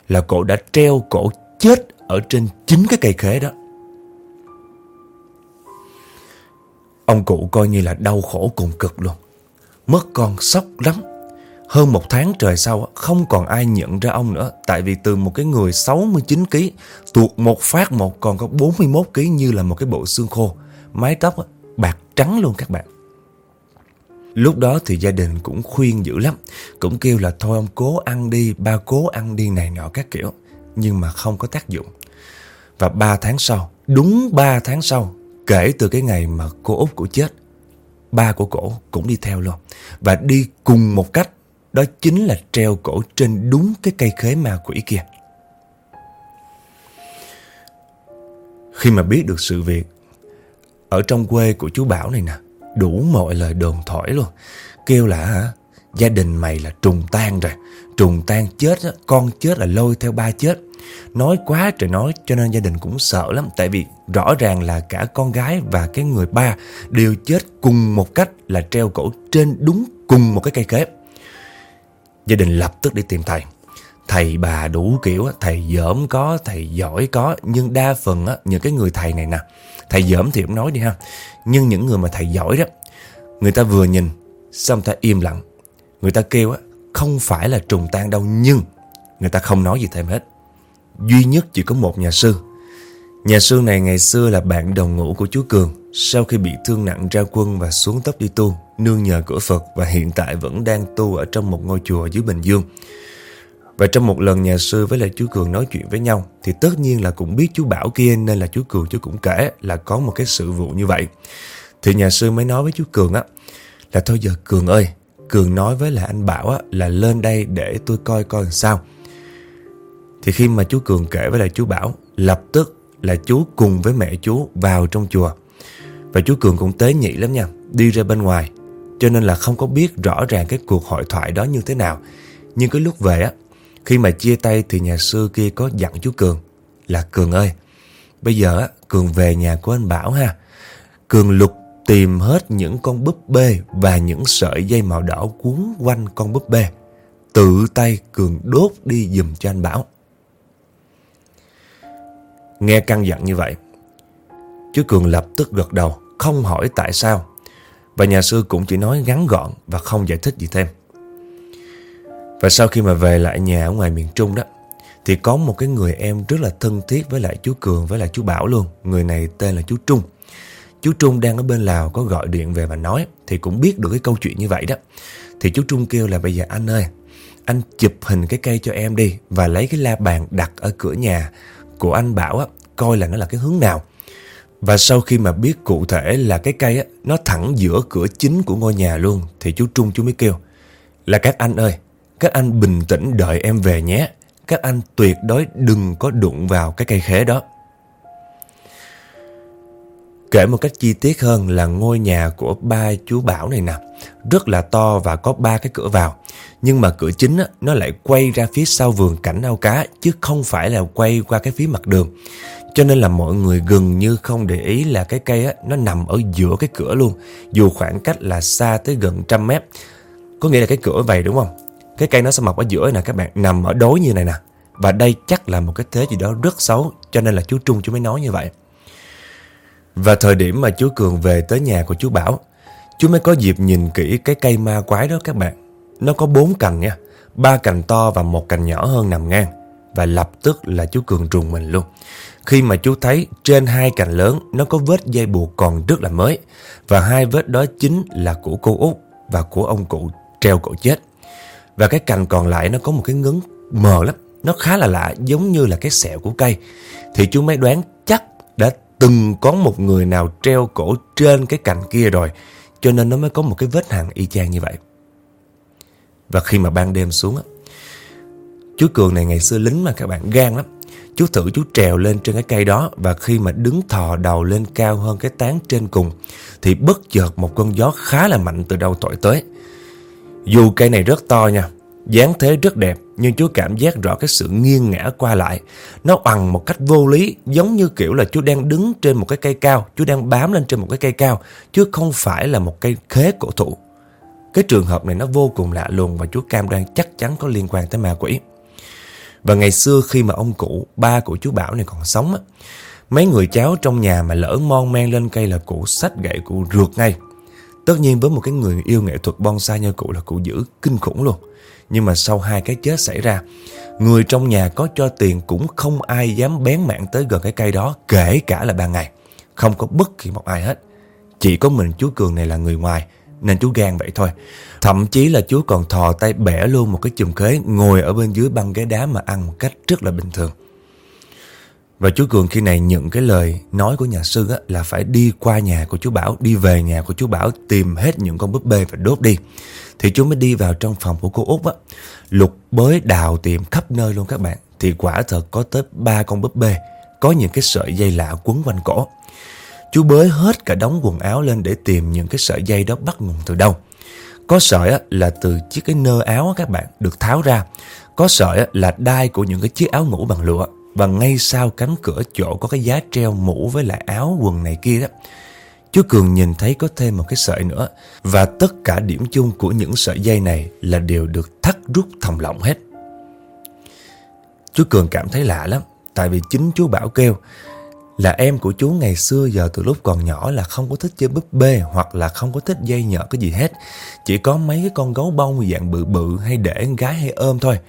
là cổ đã treo cổ chết ở trên chính cái cây khế đó. Ông cụ coi như là đau khổ cùng cực luôn. Mất con sốc lắm. Hơn một tháng trời sau, không còn ai nhận ra ông nữa. Tại vì từ một cái người 69kg Tuột một phát một, còn có 41kg như là một cái bộ xương khô. Mái tóc bạc trắng luôn các bạn. Lúc đó thì gia đình cũng khuyên dữ lắm. Cũng kêu là thôi ông cố ăn đi, Ba cố ăn đi này nọ các kiểu. Nhưng mà không có tác dụng. Và ba tháng sau, Đúng ba tháng sau, Kể từ cái ngày mà cô út của chết, Ba của cổ cũng đi theo luôn. Và đi cùng một cách đó chính là treo cổ trên đúng cái cây khế ma quỷ kia. Khi mà biết được sự việc, ở trong quê của chú Bảo này nè, đủ mọi lời đồn thổi luôn. Kêu là hả, gia đình mày là trùng tan rồi. Trùng tan chết, con chết là lôi theo ba chết. Nói quá trời nói cho nên gia đình cũng sợ lắm Tại vì rõ ràng là cả con gái và cái người ba đều chết cùng một cách là treo cổ trên đúng cùng một cái cây khế Gia đình lập tức đi tìm thầy. Thầy bà đủ kiểu, thầy dởm có, thầy giỏi có. Nhưng đa phần những cái người thầy này nè, thầy dởm thì cũng nói đi ha. Nhưng những người mà thầy giỏi đó, người ta vừa nhìn, xong ta im lặng. Người ta kêu không phải là trùng tan đâu, nhưng người ta không nói gì thêm hết. Duy nhất chỉ có một nhà sư. Nhà sư này ngày xưa là bạn đồng ngũ của chú Cường. Sau khi bị thương nặng ra quân và xuống tóc đi tu, nương nhờ cửa Phật và hiện tại vẫn đang tu ở trong một ngôi chùa dưới Bình Dương. Và trong một lần nhà sư với lại chú Cường nói chuyện với nhau thì tất nhiên là cũng biết chú Bảo kia nên là chú Cường chú cũng kể là có một cái sự vụ như vậy. Thì nhà sư mới nói với chú Cường á là thôi giờ Cường ơi, Cường nói với lại anh Bảo á là lên đây để tôi coi coi làm sao. Thì khi mà chú Cường kể với lại chú Bảo lập tức là chú cùng với mẹ chú vào trong chùa. Và chú Cường cũng tế nhị lắm nha, đi ra bên ngoài cho nên là không có biết rõ ràng cái cuộc hội thoại đó như thế nào. Nhưng cái lúc về á, Khi mà chia tay thì nhà sư kia có dặn chú Cường Là, Cường ơi, Bây giờ á, Cường về nhà của anh Bảo ha. Cường lục tìm hết những con búp bê Và những sợi dây màu đỏ cuốn quanh con búp bê. Tự tay Cường đốt đi dùm cho anh Bảo. Nghe căn dặn như vậy, Chú Cường lập tức gật đầu, Không hỏi tại sao và nhà sư cũng chỉ nói ngắn gọn và không giải thích gì thêm. Và sau khi mà về lại nhà ở ngoài miền Trung đó, thì có một cái người em rất là thân thiết với lại chú Cường với lại chú Bảo luôn. Người này tên là chú Trung. Chú Trung đang ở bên Lào có gọi điện về và nói thì cũng biết được cái câu chuyện như vậy đó. Thì chú Trung kêu là bây giờ anh ơi, anh chụp hình cái cây cho em đi và lấy cái la bàn đặt ở cửa nhà của anh Bảo á, coi là nó là cái hướng nào. Và sau khi mà biết cụ thể là cái cây á, nó thẳng giữa cửa chính của ngôi nhà luôn thì chú Trung chú mới kêu là các anh ơi, các anh bình tĩnh đợi em về nhé. các anh tuyệt đối đừng có đụng vào cái cây khế đó. Kể một cách chi tiết hơn là ngôi nhà của ba chú Bảo này nè, rất là to và có ba cái cửa vào. Nhưng mà cửa chính á, nó lại quay ra phía sau vườn cảnh ao cá chứ không phải là quay qua cái phía mặt đường. Cho nên là mọi người gần như không để ý là cái cây á, nó nằm ở giữa cái cửa luôn, dù khoảng cách là xa tới gần trăm mét. Có nghĩa là cái cửa vậy đúng không? Cái cây nó sẽ mọc ở giữa nè các bạn, nằm ở đối như này nè. Và đây chắc là một cái thế gì đó rất xấu, cho nên là chú Trung chú mới nói như vậy. Và thời điểm mà chú Cường về tới nhà của chú Bảo, chú mới có dịp nhìn kỹ cái cây ma quái đó các bạn. Nó có bốn cành nha, ba cành to và một cành nhỏ hơn nằm ngang. Và lập tức là chú Cường trùng mình luôn. Khi mà chú thấy trên hai cành lớn nó có vết dây buộc còn rất là mới. Và hai vết đó chính là của cô Út và của ông cụ treo cổ chết. Và cái cành còn lại nó có một cái ngấn mờ lắm. Nó khá là lạ giống như là cái sẹo của cây. Thì chú mới đoán chắc đã từng có một người nào treo cổ trên cái cành kia rồi. Cho nên nó mới có một cái vết hằn y chang như vậy. Và khi mà ban đêm xuống á, chú Cường này ngày xưa lính mà các bạn gan lắm. Chú thử chú trèo lên trên cái cây đó và khi mà đứng thò đầu lên cao hơn cái tán trên cùng thì bất chợt một cơn gió khá là mạnh từ đâu thổi tới. Dù cây này rất to nha, dáng thế rất đẹp nhưng chú cảm giác rõ cái sự nghiêng ngã qua lại. Nó oằn một cách vô lý giống như kiểu là chú đang đứng trên một cái cây cao, chú đang bám lên trên một cái cây cao chứ không phải là một cây khế cổ thụ. Cái trường hợp này nó vô cùng lạ lùng và chú cam đoan chắc chắn có liên quan tới ma quỷ. Và ngày xưa khi mà ông cụ, ba của chú Bảo này còn sống á, mấy người cháu trong nhà mà lỡ mon men lên cây là cụ sách gậy cụ rượt ngay. Tất nhiên với một cái người yêu nghệ thuật bonsai như cụ là cụ giữ kinh khủng luôn. Nhưng mà sau hai cái chết xảy ra, người trong nhà có cho tiền cũng không ai dám bén mạng tới gần cái cây đó, kể cả là ban ngày. Không có bất kỳ một ai hết. Chỉ có mình chú Cường này là người ngoài, nên chú gan vậy thôi. Thậm chí là chú còn thò tay bẻ luôn một cái chùm khế ngồi ở bên dưới băng ghế đá mà ăn một cách rất là bình thường. Và chú Cường khi này nhận cái lời nói của nhà sư á, là phải đi qua nhà của chú Bảo, đi về nhà của chú Bảo tìm hết những con búp bê và đốt đi. Thì chú mới đi vào trong phòng của cô Út á, lục bới đào tìm khắp nơi luôn các bạn. Thì quả thật có tới ba con búp bê, có những cái sợi dây lạ quấn quanh cổ. Chú bới hết cả đống quần áo lên để tìm những cái sợi dây đó bắt nguồn từ đâu. Có sợi là từ chiếc cái nơ áo các bạn, được tháo ra. Có sợi là đai của những cái chiếc áo ngủ bằng lụa. Và ngay sau cánh cửa chỗ có cái giá treo mũ với lại áo quần này kia đó. Chú Cường nhìn thấy có thêm một cái sợi nữa. Và tất cả điểm chung của những sợi dây này là đều được thắt rút thòng lọng hết. Chú Cường cảm thấy lạ lắm. Tại vì chính chú Bảo kêu là em của chú ngày xưa giờ từ lúc còn nhỏ là không có thích chơi búp bê hoặc là không có thích dây nhợ cái gì hết. Chỉ có mấy cái con gấu bông dạng bự bự hay để gái hay ôm thôi.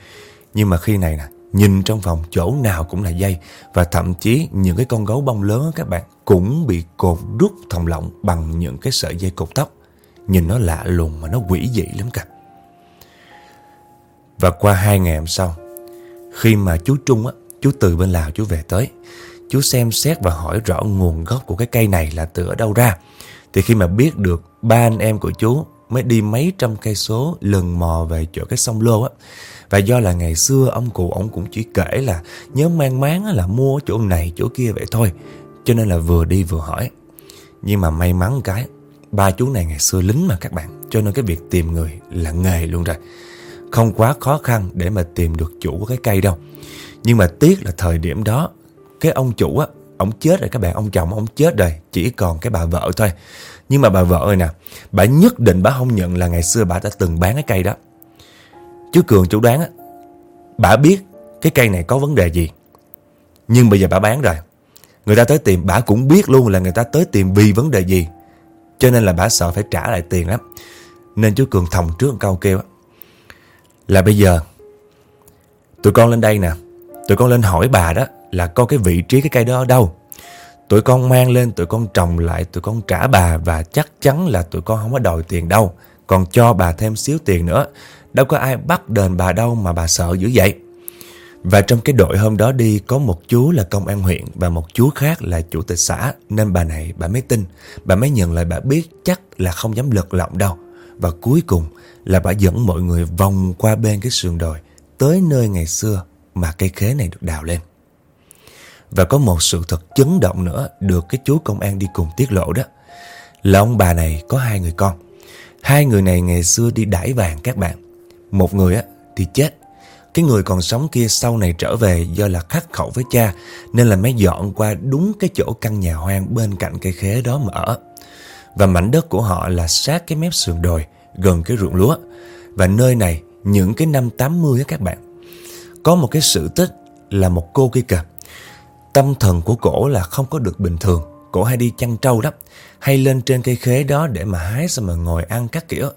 Nhưng mà khi này nè, nhìn trong phòng chỗ nào cũng là dây và thậm chí những cái con gấu bông lớn các bạn cũng bị cột rút thòng lọng bằng những cái sợi dây cột tóc. Nhìn nó lạ lùng mà nó quỷ dị lắm cả. Và qua hai ngày hôm sau, khi mà chú Trung á, chú từ bên Lào chú về tới, chú xem xét và hỏi rõ nguồn gốc của cái cây này là từ ở đâu ra. Thì khi mà biết được ba anh em của chú mới đi mấy trăm cây số lần mò về chỗ cái sông Lô á. Và do là ngày xưa, ông cụ ông cũng chỉ kể là nhớ mang máng là mua chỗ này, chỗ kia vậy thôi. Cho nên là vừa đi vừa hỏi. Nhưng mà may mắn cái, ba chú này ngày xưa lính mà các bạn. Cho nên cái việc tìm người là nghề luôn rồi. Không quá khó khăn để mà tìm được chủ của cái cây đâu. Nhưng mà tiếc là thời điểm đó cái ông chủ á, ông chết rồi các bạn, ông chồng ông chết rồi, chỉ còn cái bà vợ thôi. Nhưng mà bà vợ ơi nè, bà nhất định bà không nhận là ngày xưa bà đã từng bán cái cây đó. Chú Cường chủ đoán á, bà biết cái cây này có vấn đề gì. Nhưng bây giờ bà bán rồi. Người ta tới tìm, bà cũng biết luôn là người ta tới tìm vì vấn đề gì. Cho nên là bà sợ phải trả lại tiền lắm. Nên chú Cường thòng trước câu kêu á, là bây giờ tụi con lên đây nè, tụi con lên hỏi bà đó là có cái vị trí cái cây đó ở đâu. Tụi con mang lên, tụi con trồng lại, tụi con trả bà và chắc chắn là tụi con không có đòi tiền đâu. Còn cho bà thêm xíu tiền nữa. Đâu có ai bắt đền bà đâu mà bà sợ dữ vậy. Và trong cái đội hôm đó đi có một chú là công an huyện và một chú khác là chủ tịch xã nên bà này bà mới tin. Bà mới nhận lại bà biết chắc là không dám lật lọng đâu. Và cuối cùng là bà dẫn mọi người vòng qua bên cái sườn đồi tới nơi ngày xưa mà cây khế này được đào lên. Và có một sự thật chấn động nữa được cái chú công an đi cùng tiết lộ đó. Là ông bà này có hai người con. Hai người này ngày xưa đi đải vàng các bạn. Một người á, thì chết. Cái người còn sống kia sau này trở về do là khắc khẩu với cha, nên là mới dọn qua đúng cái chỗ căn nhà hoang bên cạnh cây khế đó mà ở. Và mảnh đất của họ là sát cái mép sườn đồi, gần cái ruộng lúa. Và nơi này, những cái năm 80 á các bạn, có một cái sự tích là một cô kia kìa Tâm thần của cổ là không có được bình thường. Cổ hay đi chăn trâu lắm Hay lên trên cây khế đó để mà hái xong mà ngồi ăn các kiểu.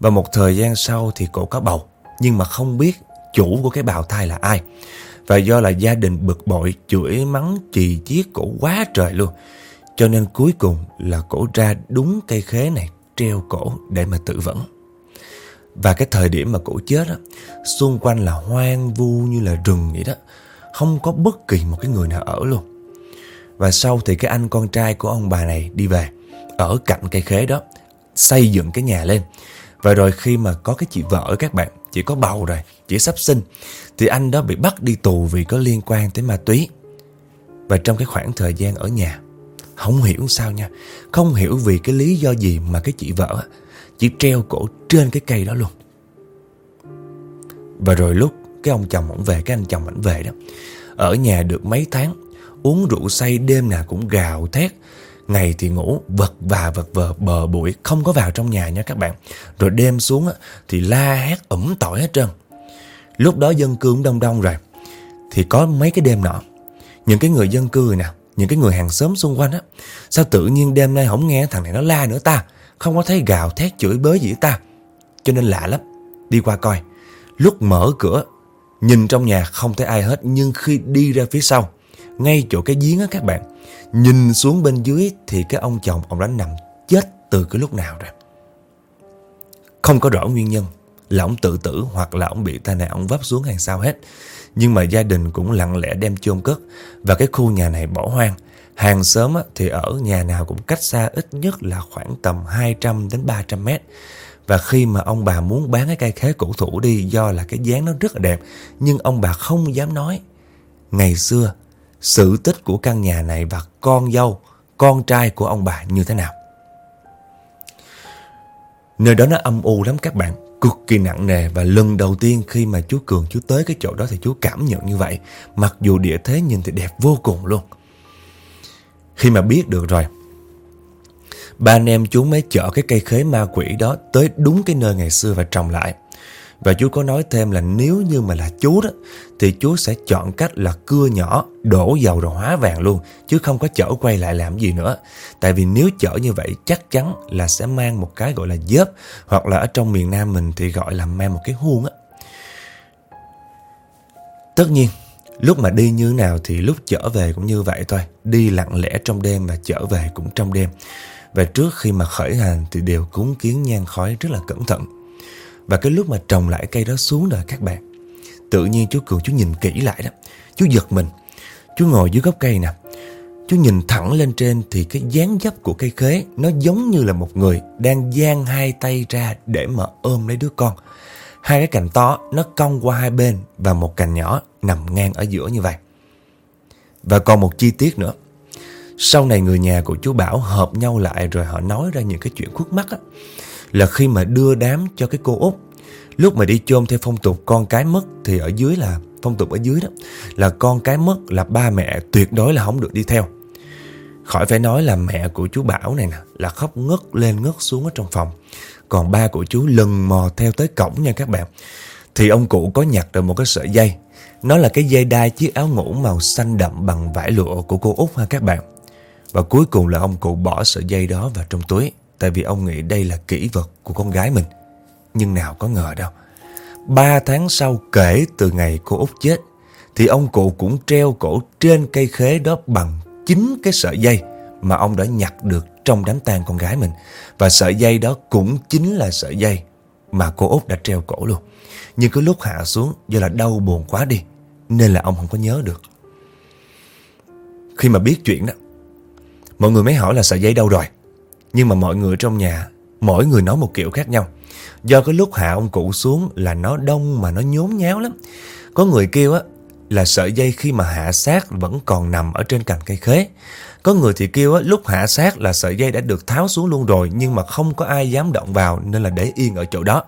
Và một thời gian sau thì cổ có bầu, Nhưng mà không biết chủ của cái bào thai là ai. Và do là gia đình bực bội, Chửi mắng, chì chiết cổ quá trời luôn. Cho nên cuối cùng là cổ ra đúng cây khế này, Treo cổ để mà tự vẫn. Và cái thời điểm mà cổ chết á Xung quanh là hoang vu như là rừng vậy đó không có bất kỳ một cái người nào ở luôn. Và sau thì cái anh con trai của ông bà này đi về Ở cạnh cây khế đó Xây dựng cái nhà lên. Và rồi khi mà có cái chị vợ các bạn Chỉ có bầu rồi, chỉ sắp sinh Thì anh đó bị bắt đi tù vì có liên quan tới ma túy. Và trong cái khoảng thời gian ở nhà Không hiểu sao nha Không hiểu vì cái lý do gì mà cái chị vợ Chỉ treo cổ trên cái cây đó luôn. Và rồi lúc cái ông chồng ổng về, Cái anh chồng ảnh về đó. Ở nhà được mấy tháng, Uống rượu say, đêm nào cũng gào thét. Ngày thì ngủ, vật và, vật vờ, bờ bụi, Không có vào trong nhà nha các bạn. Rồi đêm xuống thì la hét, ẩm tỏi hết trơn. Lúc đó dân cư cũng đông đông rồi. Thì có mấy cái đêm nọ, Những cái người dân cư nè, Những cái người hàng xóm xung quanh á, Sao tự nhiên đêm nay không nghe thằng này nó la nữa ta? Không có thấy gào thét chửi bới gì ta? Cho nên lạ lắm. Đi qua coi. Lúc mở cửa Nhìn trong nhà không thấy ai hết, Nhưng khi đi ra phía sau, Ngay chỗ cái giếng á các bạn, Nhìn xuống bên dưới thì cái ông chồng Ông đã nằm chết từ cái lúc nào rồi. Không có rõ nguyên nhân Là ông tự tử hoặc là ông bị tai nạn, Ông vấp xuống hàng sao hết. Nhưng mà gia đình cũng lặng lẽ đem chôn cất Và cái khu nhà này bỏ hoang. Hàng xóm thì ở nhà nào cũng cách xa ít nhất là khoảng tầm 200 đến 300 mét và khi mà ông bà muốn bán cái cây khế cổ thụ đi do là cái dáng nó rất là đẹp, nhưng ông bà không dám nói. Ngày xưa, sự tích của căn nhà này và con dâu, con trai của ông bà như thế nào? Nơi đó nó âm u lắm các bạn, cực kỳ nặng nề và lần đầu tiên khi mà chú Cường chú tới cái chỗ đó thì chú cảm nhận như vậy, mặc dù địa thế nhìn thì đẹp vô cùng luôn. Khi mà biết được rồi, Ba anh em chú mới chở cái cây khế ma quỷ đó tới đúng cái nơi ngày xưa và trồng lại. Và chú có nói thêm là nếu như mà là chú đó, Thì chú sẽ chọn cách là cưa nhỏ, Đổ dầu rồi hóa vàng luôn, Chứ không có chở quay lại làm gì nữa. Tại vì nếu chở như vậy, chắc chắn là sẽ mang một cái gọi là dớp, Hoặc là ở trong miền Nam mình thì gọi là mang một cái huông á. Tất nhiên, Lúc mà đi như nào thì lúc trở về cũng như vậy thôi. Đi lặng lẽ trong đêm và trở về cũng trong đêm và trước khi mà khởi hành thì đều cúng kiến nhang khói rất là cẩn thận. Và cái lúc mà trồng lại cây đó xuống rồi các bạn, tự nhiên chú Cường chú nhìn kỹ lại đó. Chú giật mình, chú ngồi dưới gốc cây nè. Chú nhìn thẳng lên trên thì cái dáng dấp của cây khế nó giống như là một người đang giang hai tay ra để mà ôm lấy đứa con. Hai cái cành to nó cong qua hai bên và một cành nhỏ nằm ngang ở giữa như vậy. Và còn một chi tiết nữa sau này người nhà của chú Bảo hợp nhau lại rồi họ nói ra những cái chuyện khuất mắt á. Là khi mà đưa đám cho cái cô Út, Lúc mà đi chôn theo phong tục con cái mất Thì ở dưới là, phong tục ở dưới đó, Là con cái mất là ba mẹ tuyệt đối là không được đi theo. Khỏi phải nói là mẹ của chú Bảo này nè, Là khóc ngất lên ngất xuống ở trong phòng. Còn ba của chú lần mò theo tới cổng nha các bạn. Thì ông cụ có nhặt được một cái sợi dây. Nó là cái dây đai chiếc áo ngủ màu xanh đậm bằng vải lụa của cô Út ha các bạn và cuối cùng là ông cụ bỏ sợi dây đó vào trong túi, Tại vì ông nghĩ đây là kỷ vật của con gái mình. Nhưng nào có ngờ đâu, Ba tháng sau kể từ ngày cô Út chết, Thì ông cụ cũng treo cổ trên cây khế đó bằng chính cái sợi dây Mà ông đã nhặt được trong đám tang con gái mình. Và sợi dây đó cũng chính là sợi dây mà cô Út đã treo cổ luôn. Nhưng cứ lúc hạ xuống do là đau buồn quá đi, Nên là ông không có nhớ được. Khi mà biết chuyện đó Mọi người mới hỏi là sợi dây đâu rồi. Nhưng mà mọi người trong nhà Mỗi người nói một kiểu khác nhau. Do cái lúc hạ ông cụ xuống Là nó đông mà nó nhốn nháo lắm. Có người kêu á là sợi dây khi mà hạ sát vẫn còn nằm ở trên cành cây khế. Có người thì kêu á, lúc hạ sát là sợi dây đã được tháo xuống luôn rồi nhưng mà không có ai dám động vào nên là để yên ở chỗ đó.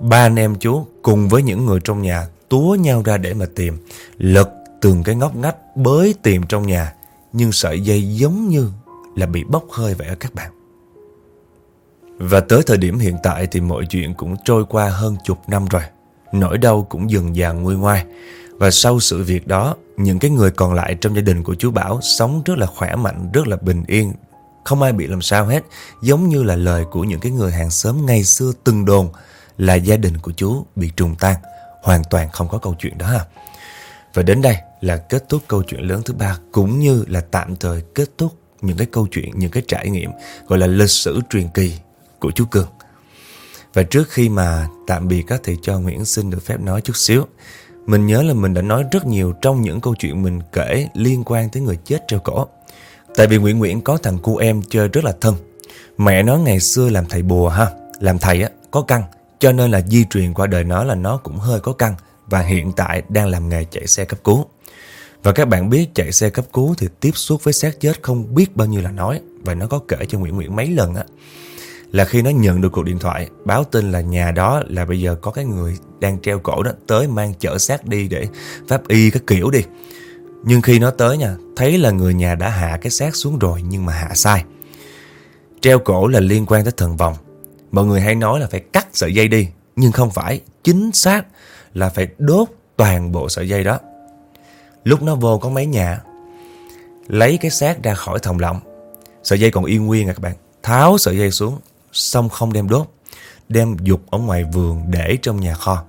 Ba anh em chú cùng với những người trong nhà túa nhau ra để mà tìm, lật từng cái ngóc ngách bới tìm trong nhà nhưng sợi dây giống như là bị bốc hơi vậy các bạn. Và tới thời điểm hiện tại thì mọi chuyện cũng trôi qua hơn chục năm rồi. Nỗi đau cũng dần dàng nguôi ngoai. Và sau sự việc đó, những cái người còn lại trong gia đình của chú Bảo sống rất là khỏe mạnh, rất là bình yên. Không ai bị làm sao hết, giống như là lời của những cái người hàng xóm ngày xưa từng đồn là gia đình của chú bị trùng tan. Hoàn toàn không có câu chuyện đó ha. Và đến đây là kết thúc câu chuyện lớn thứ ba cũng như là tạm thời kết thúc những cái câu chuyện, những cái trải nghiệm gọi là lịch sử truyền kỳ của chú Cường. Và trước khi mà tạm biệt các thì cho Nguyễn xin được phép nói chút xíu. Mình nhớ là mình đã nói rất nhiều trong những câu chuyện mình kể liên quan tới người chết treo cổ. Tại vì Nguyễn Nguyễn có thằng cu em chơi rất là thân. Mẹ nó ngày xưa làm thầy bùa ha, làm thầy á, có căng. Cho nên là di truyền qua đời nó là nó cũng hơi có căng. Và hiện tại đang làm nghề chạy xe cấp cứu. Và các bạn biết chạy xe cấp cứu thì tiếp xúc với xác chết không biết bao nhiêu là nói. Và nó có kể cho Nguyễn Nguyễn mấy lần á là khi nó nhận được cuộc điện thoại báo tin là nhà đó là bây giờ có cái người đang treo cổ đó tới mang chở xác đi để pháp y cái kiểu đi. Nhưng khi nó tới nha, thấy là người nhà đã hạ cái xác xuống rồi nhưng mà hạ sai. Treo cổ là liên quan tới thần vòng. Mọi người hay nói là phải cắt sợi dây đi, nhưng không phải, chính xác là phải đốt toàn bộ sợi dây đó. Lúc nó vô có mấy nhà, lấy cái xác ra khỏi thòng lọng, sợi dây còn yên nguyên à các bạn, tháo sợi dây xuống, xong không đem đốt, đem dục ở ngoài vườn để trong nhà kho.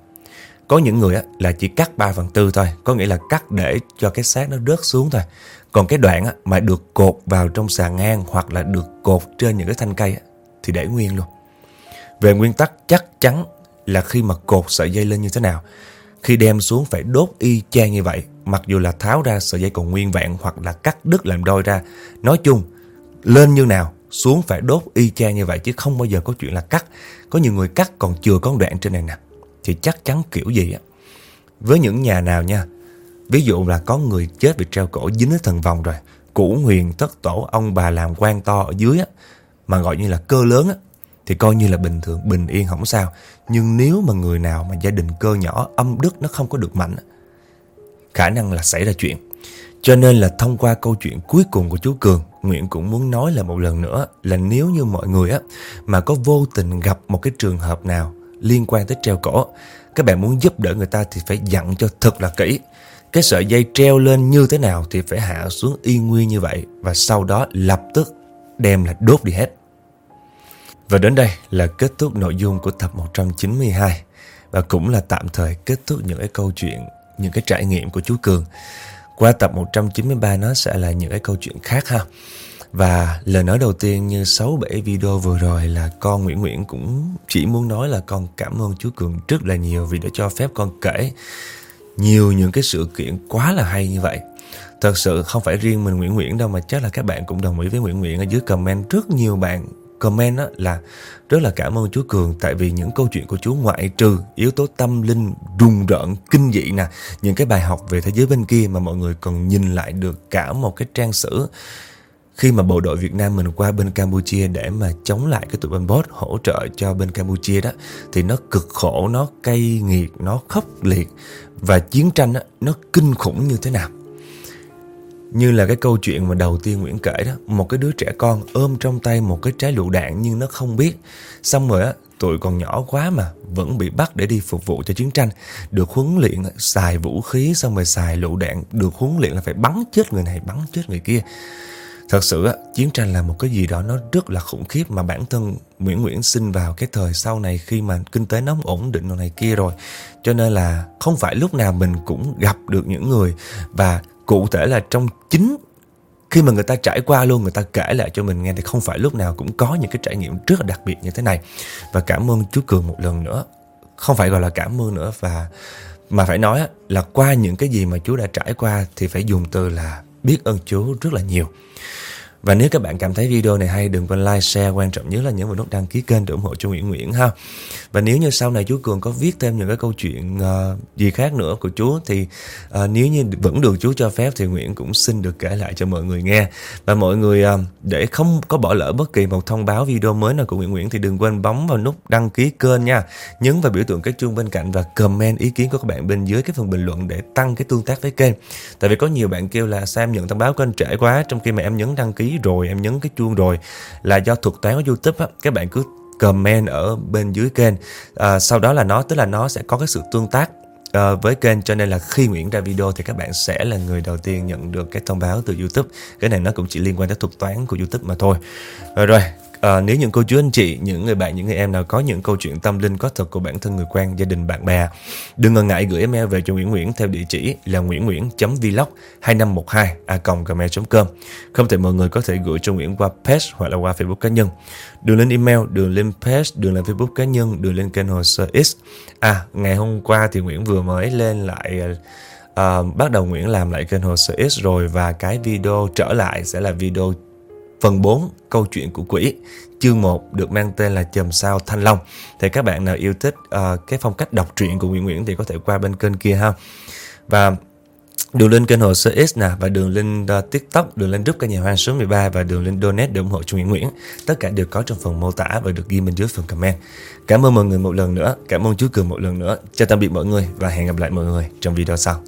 Có những người á, là chỉ cắt 3 phần tư thôi, có nghĩa là cắt để cho cái xác nó rớt xuống thôi. Còn cái đoạn á, mà được cột vào trong xà ngang hoặc là được cột trên những cái thanh cây á, thì để nguyên luôn. Về nguyên tắc chắc chắn là khi mà cột sợi dây lên như thế nào, khi đem xuống phải đốt y chang như vậy, mặc dù là tháo ra sợi dây còn nguyên vẹn hoặc là cắt đứt làm đôi ra. Nói chung, lên như nào xuống phải đốt y chang như vậy chứ không bao giờ có chuyện là cắt. Có nhiều người cắt còn chưa có đoạn trên này nè. Thì chắc chắn kiểu gì á. Với những nhà nào nha. Ví dụ là có người chết bị treo cổ dính đến thần vòng rồi. Củ huyền thất tổ ông bà làm quan to ở dưới á. Mà gọi như là cơ lớn á. Thì coi như là bình thường, bình yên không sao. Nhưng nếu mà người nào mà gia đình cơ nhỏ âm đức nó không có được mạnh Khả năng là xảy ra chuyện cho nên là thông qua câu chuyện cuối cùng của chú Cường, Nguyện cũng muốn nói là một lần nữa là nếu như mọi người á mà có vô tình gặp một cái trường hợp nào liên quan tới treo cổ, các bạn muốn giúp đỡ người ta thì phải dặn cho thật là kỹ. Cái sợi dây treo lên như thế nào thì phải hạ xuống y nguyên như vậy và sau đó lập tức đem là đốt đi hết. Và đến đây là kết thúc nội dung của tập 192 và cũng là tạm thời kết thúc những cái câu chuyện, những cái trải nghiệm của chú Cường. Qua tập 193 nó sẽ là những cái câu chuyện khác ha. Và lời nói đầu tiên như 6-7 video vừa rồi là con Nguyễn Nguyễn cũng chỉ muốn nói là con cảm ơn chú Cường rất là nhiều vì đã cho phép con kể nhiều những cái sự kiện quá là hay như vậy. Thật sự không phải riêng mình Nguyễn Nguyễn đâu mà chắc là các bạn cũng đồng ý với Nguyễn Nguyễn ở dưới comment rất nhiều bạn comment đó là rất là cảm ơn chú Cường tại vì những câu chuyện của chú ngoại trừ yếu tố tâm linh rùng rợn kinh dị nè những cái bài học về thế giới bên kia mà mọi người còn nhìn lại được cả một cái trang sử khi mà bộ đội Việt Nam mình qua bên Campuchia để mà chống lại cái tụi bên bot hỗ trợ cho bên Campuchia đó thì nó cực khổ, nó cay nghiệt, nó khốc liệt và chiến tranh đó, nó kinh khủng như thế nào. Như là cái câu chuyện mà đầu tiên Nguyễn kể đó Một cái đứa trẻ con ôm trong tay một cái trái lựu đạn nhưng nó không biết. Xong rồi á, tụi còn nhỏ quá mà Vẫn bị bắt để đi phục vụ cho chiến tranh. Được huấn luyện xài vũ khí xong rồi xài lựu đạn. Được huấn luyện là phải bắn chết người này, bắn chết người kia. Thật sự á, chiến tranh là một cái gì đó nó rất là khủng khiếp Mà bản thân Nguyễn Nguyễn sinh vào cái thời sau này Khi mà kinh tế nó ổn định này kia rồi. Cho nên là không phải lúc nào mình cũng gặp được những người Và Cụ thể là trong chính khi mà người ta trải qua luôn, người ta kể lại cho mình nghe thì không phải lúc nào cũng có những cái trải nghiệm rất là đặc biệt như thế này. Và cảm ơn chú cường một lần nữa. Không phải gọi là cảm ơn nữa và mà phải nói là qua những cái gì mà chú đã trải qua thì phải dùng từ là biết ơn chú rất là nhiều. Và nếu các bạn cảm thấy video này hay đừng quên like, share, quan trọng nhất là nhấn vào nút đăng ký kênh để ủng hộ cho Nguyễn Nguyễn ha. Và nếu như sau này chú Cường có viết thêm những cái câu chuyện uh, gì khác nữa của chú thì uh, nếu như vẫn được chú cho phép thì Nguyễn cũng xin được kể lại cho mọi người nghe. Và mọi người uh, để không có bỏ lỡ bất kỳ một thông báo video mới nào của Nguyễn Nguyễn thì đừng quên bấm vào nút đăng ký kênh nha. Nhấn vào biểu tượng cái chuông bên cạnh và comment ý kiến của các bạn bên dưới cái phần bình luận để tăng cái tương tác với kênh. Tại vì có nhiều bạn kêu là sao em nhận thông báo kênh trễ quá trong khi mà em nhấn đăng ký rồi, em nhấn cái chuông rồi. Là do thuật toán của YouTube á, các bạn cứ comment ở bên dưới kênh. À, sau đó là nó tức là nó sẽ có cái sự tương tác uh, với kênh. Cho nên là khi Nguyễn ra video thì các bạn sẽ là người đầu tiên nhận được cái thông báo từ YouTube. Cái này nó cũng chỉ liên quan tới thuật toán của YouTube mà thôi. Rồi rồi. À, nếu những cô chú anh chị, những người bạn, những người em nào có những câu chuyện tâm linh có thật của bản thân người quen, gia đình, bạn bè, đừng ngần ngại gửi email về cho Nguyễn Nguyễn theo địa chỉ là nguyễn nguyễn vlog 2512 a gmail.com. Không thể mọi người có thể gửi cho Nguyễn qua page hoặc là qua Facebook cá nhân. Đường lên email, đường lên page, đường lên Facebook cá nhân, đường lên kênh hồ sơ X. À, ngày hôm qua thì Nguyễn vừa mới lên lại uh, bắt đầu Nguyễn làm lại kênh hồ sơ X rồi và cái video trở lại sẽ là video Phần 4, câu chuyện của quỷ. Chương 1 được mang tên là Chầm sao Thanh Long. Thì các bạn nào yêu thích uh, cái phong cách đọc truyện của Nguyễn Nguyễn thì có thể qua bên kênh kia ha. Và đường link kênh hồ sơ X nè và đường link uh, TikTok, đường link giúp cả nhà hoang số 13 và đường link donate để ủng hộ cho Nguyễn Nguyễn. Tất cả đều có trong phần mô tả và được ghi bên dưới phần comment. Cảm ơn mọi người một lần nữa, cảm ơn chú Cường một lần nữa. Chào tạm biệt mọi người và hẹn gặp lại mọi người trong video sau.